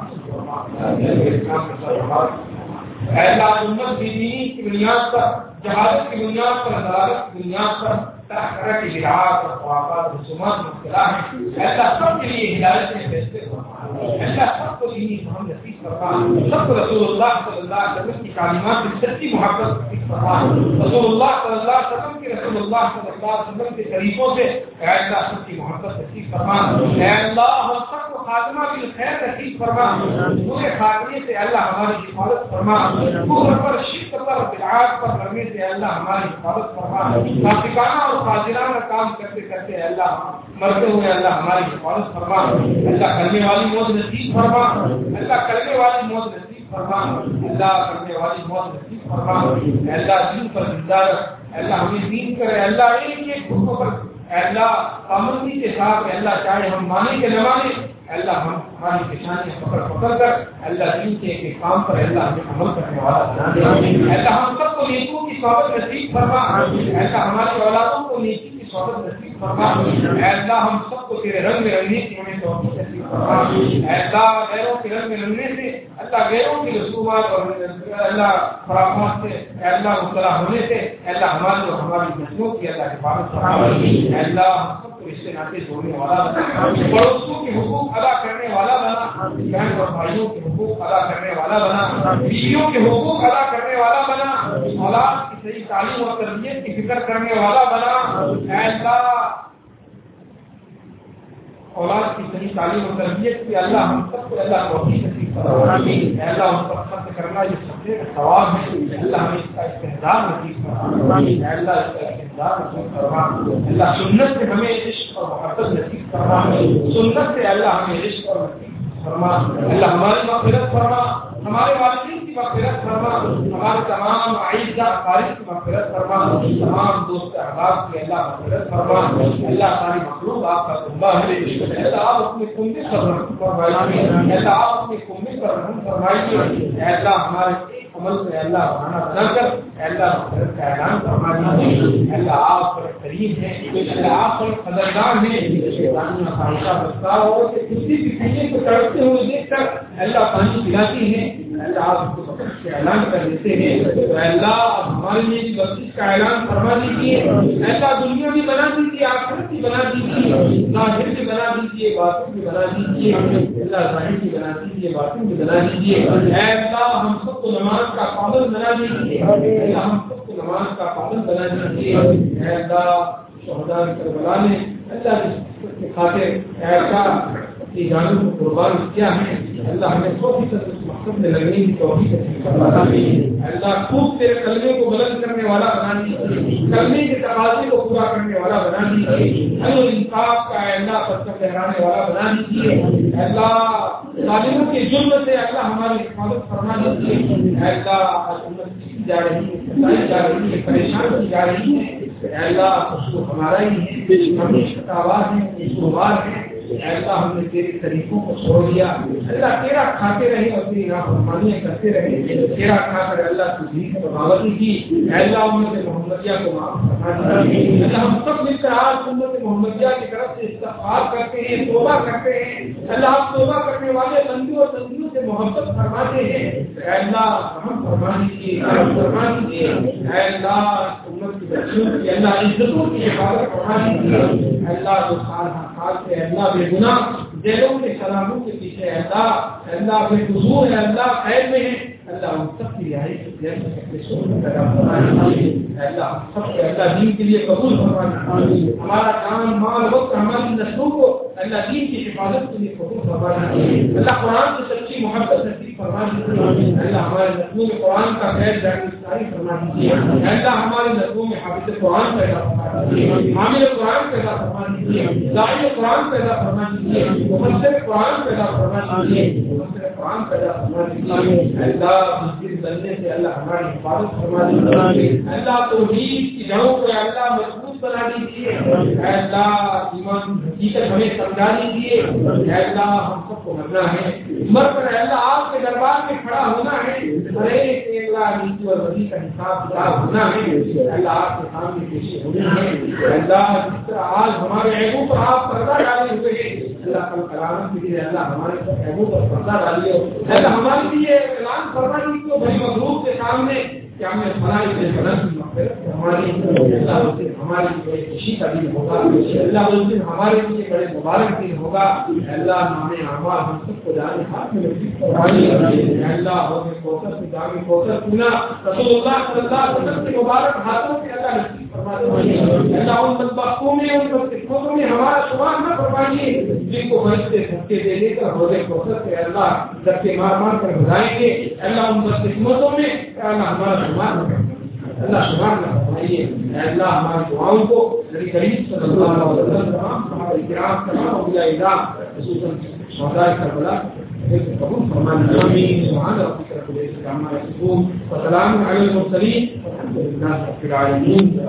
اسلام کے ساتھ ہمارا اللہ امت کی دینی کی بنیاد پر، جہالت کی بنیاد پر عدالت کی بنیاد پر، طرح کی اور خرافات، رسومات مبتلا اللہ، سب کے لیے ہدایت میں فیصلے فرما۔ اللہ، سب کو دینی ہم نصیب رسول اللہ صلی اللہ علیہ وسلم کی تعلیمات سچی محبت رسول اللہ صلی اللہ علیہ وسلم کی رسول اللہ صلی اللہ علیہ وسلم کے طریقوں سے اے اللہ سب کی محبت نصیب فرما. اے اللہ ہم سب کو خاتمہ نصیب فرما. پورے خاتمے سے اللہ ہماری حفاظت فرما. کفر پر، شرک پر، بدعات پر سے اللہ ہماری حفاظت فرما. فاسقانہ اور کام کرتے کرتے اللہ مرتے ہوئے اللہ ہماری حفاظت فرما. اللہ کرنے والی موت نصیب فرما. اللہ کرنے والی موت نصیب فرما اللہ کرنے والی موت نصیب فرما اللہ دین پر زندہ رکھ، اللہ ہمیں دین کرے، اللہ ایک ایک حکم پر۔ اللہ پابندی کے ساتھ اللہ چاہے ہم مانے کے نہ مانے۔ اللہ، ہم ہماری پریشانی پکڑ پکڑ کر اللہ دین کے ایک کام پر اللہ ہمیں عمل کرنے والا بنا دے۔ اللہ، ہم سب کو نیکوں کی صحبت نصیب فرما۔ اللہ، ہماری اولادوں کو نیکی کی صحبت نصیب فرما اللہ ہم سب کو تیرے رنگ میں رنگنے کی ہمیں صحبت نصیب فرما اللہ غیروں کے رنگ میں رنگنے سے اللہ غیروں کی رسومات اور اللہ فراہمات سے، اللہ مبتلا ہونے سے، اللہ ہماری اور ہماری نسلوں کی اللہ حفاظت فرما اللہ ہم سب کو رشتے ناطے جوڑنے والا بنا پڑوسوں کے حقوق ادا کرنے والا بنا، بہن اور بھائیوں کے حقوق ادا کرنے والا بنا، بیویوں کے حقوق ادا کرنے والا بنا، اولاد کی صحیح تعلیم اور تربیت کی فکر کرنے والا بنا ایسا اولاد کی صحیح تعلیم اور تربیت کی اللہ ہم سب کو اللہ کو اللہ ان پر خرچ کرنا یہ سب سے ثواب ہے۔ اللہ ہمیں اس کا استحدار نصیب فرما اللہ اس کا نصیب فرما اللہ سنت سے ہمیں عشق اور محبت نصیب فرما سنت سے اللہ ہمیں عشق اور نصیب فرما اللہ ہماری مغفرت فرما۔ ہمارے والدین مغفرت فرما ہمارے تمام عائشہ خارج کی مغفرت فرما تمام دوست احباب کی اللہ مغفرت فرما اللہ ساری مخلوق آپ کا کنبہ ہے اللہ آپ اپنے کنبے پر رحم فرمائیے۔ اللہ آپ اپنے کنبے پر رحم فرمائیے۔ اللہ ہمارے عمل میں اللہ بنا بنا کر اللہ مغفرت کا اعلان فرما دیجیے اللہ آپ پر قریب ہے اللہ آپ پر قدردان ہے شیطانیاں خواہشہ بستا ہو کہ کسی بھی کھیلے کو چڑھتے ہوئے دیکھ کر اللہ پانی پلاتی ہے اللہ آپ کو اعلان کر دیتے ہیں۔ اللہ ہمارے لیے بھی بخش کا اعلان فرما دیجیے ایسا دنیا بھی بنا دیجیے آخرت بھی بنا دیجیے ظاہر بھی بنا دیجیے باطن بھی بنا دیجیے اللہ ظاہر بھی بنا دیجیے باطن بھی بنا دیجیے ایسا ہم سب کو نماز کا پابند بنا دیجیے ایسا ہم سب کو نماز کا پابند بنا دیجیے ایسا شہدا کربلا نے اللہ کی خاطر ایسا کی جانوں کو قربان کیا ہے۔ اللہ ہمیں سو فیصد اس مقصد میں لگنے کی توفیق اللہ خوب تیرے کلمے کو بلند کرنے والا بنا دیجیے کلمے کے تقاضے کو پورا کرنے والا بنا دیجیے اللہ انصاف کا اللہ پتھر لہرانے والا بنا دیجیے اللہ ظالموں کے جرم سے اللہ ہماری حفاظت فرما دیجیے اللہ جا رہی ہے جا رہی ہے، پریشان کی جا رہی ہے۔ اللہ اس کو ہمارا ہی ہے۔ ہمیشہ آواز ہے اس کو ہے۔ ایسا ہم نے تیرے طریقوں کو چھوڑ دیا۔ اللہ تیرا کھاتے رہے اور تیری نافرمانیاں کرتے رہے۔ تیرا کھا کر اللہ کی دین کو بغاوتی کی اللہ، امت محمدیہ کو معاف اللہ، ہم سب مل کر آج امت محمدیہ کی طرف سے استفاد کرتے ہیں، توبہ کرتے ہیں۔ اللہ، آپ توبہ کرنے والے بندیوں اور بندیوں سے محبت فرماتے ہیں۔ اللہ ہم فرما دیجیے فرما دیجیے اللہ امت کی کی اللہ عزتوں کی حفاظت اللہ سے اللہ بے گناہ جیلوں کے سلاموں کے پیچھے اللہ اللہ بے حضور ہے اللہ میں ہے اللہ ہم سب کی رہائی اللہ سب کے اللہ دین کے لیے قبول فرمانا ہمارا کام مال وقت ہماری نسلوں کو اللہ دین کی حفاظت کے لیے قبول فرمانا اللہ قرآن کی سچی محبت نصیب فرما دیجیے اللہ ہمارے نسلوں میں قرآن کا خیر جانکاری اللہ ہمارے لگوں میں حافظ قرآن پیدا فرما دیجیے۔ حامل قرآن پیدا فرما دیجیے۔ قرآن پیدا فرما دیجیے۔ مفسر قرآن پیدا فرما دیجیے۔ قرآن پیدا فرما اللہ مسجد بننے سے اللہ ہماری حفاظت فرما اللہ توحید کی جڑوں کو اللہ مضبوط بنا دیجیے اللہ ایمان حقیقت ہمیں سمجھا دیجیے اللہ ہم سب کو مرنا ہے۔ مر کر اللہ آپ کے دربار میں کھڑا ہونا ہے۔ ہر ایک اللہ نیتی اور وزی کا حساب کتاب ہونا ہے۔ اللہ آپ کے سامنے پیشی ہونی ہے۔ اللہ جس طرح آج ہمارے عیبوں پر آپ پردہ ڈالے ہوئے ہیں۔ اللہ کل کرامت کے لیے اللہ ہمارے عیبوں پر پردہ ڈالیے۔ اللہ ہمارے لیے اعلان کرنا ہی کو بھائی مخلوق کے سامنے کہ ہمیں فلائی سے غلط ہماری ہماری خوشی کا دن ہوگا۔ اللہ اس دن ہمارے لیے بڑے مبارک دن ہوگا۔ اللہ، نام ہمارا ہم سب کو جانے ہاتھ میں اللہ ہمیں کوثر سے جامع کوثر سنا رسول اللہ صلی اللہ علیہ وسلم کے مبارک ہاتھوں سے اللہ نصیب اللہ میں ہمارا شمار نہ فرمائیے جن کو روزے سے اللہ مار مار کر گے اللہ ان میں اللہ ہمارا شمار نہ اللہ شمار نہ فرمائیے اللہ ہماری دعاؤں کو نبی کریم صلی اللہ علیہ وسلم تمام صحابہ کرام تمام اولیاء اللہ خصوصاً شہداء کربلا قبول فرمانا آمین. سبحان ربك رب العزة عما يصفون وسلام على المرسلين والحمد لله رب العالمين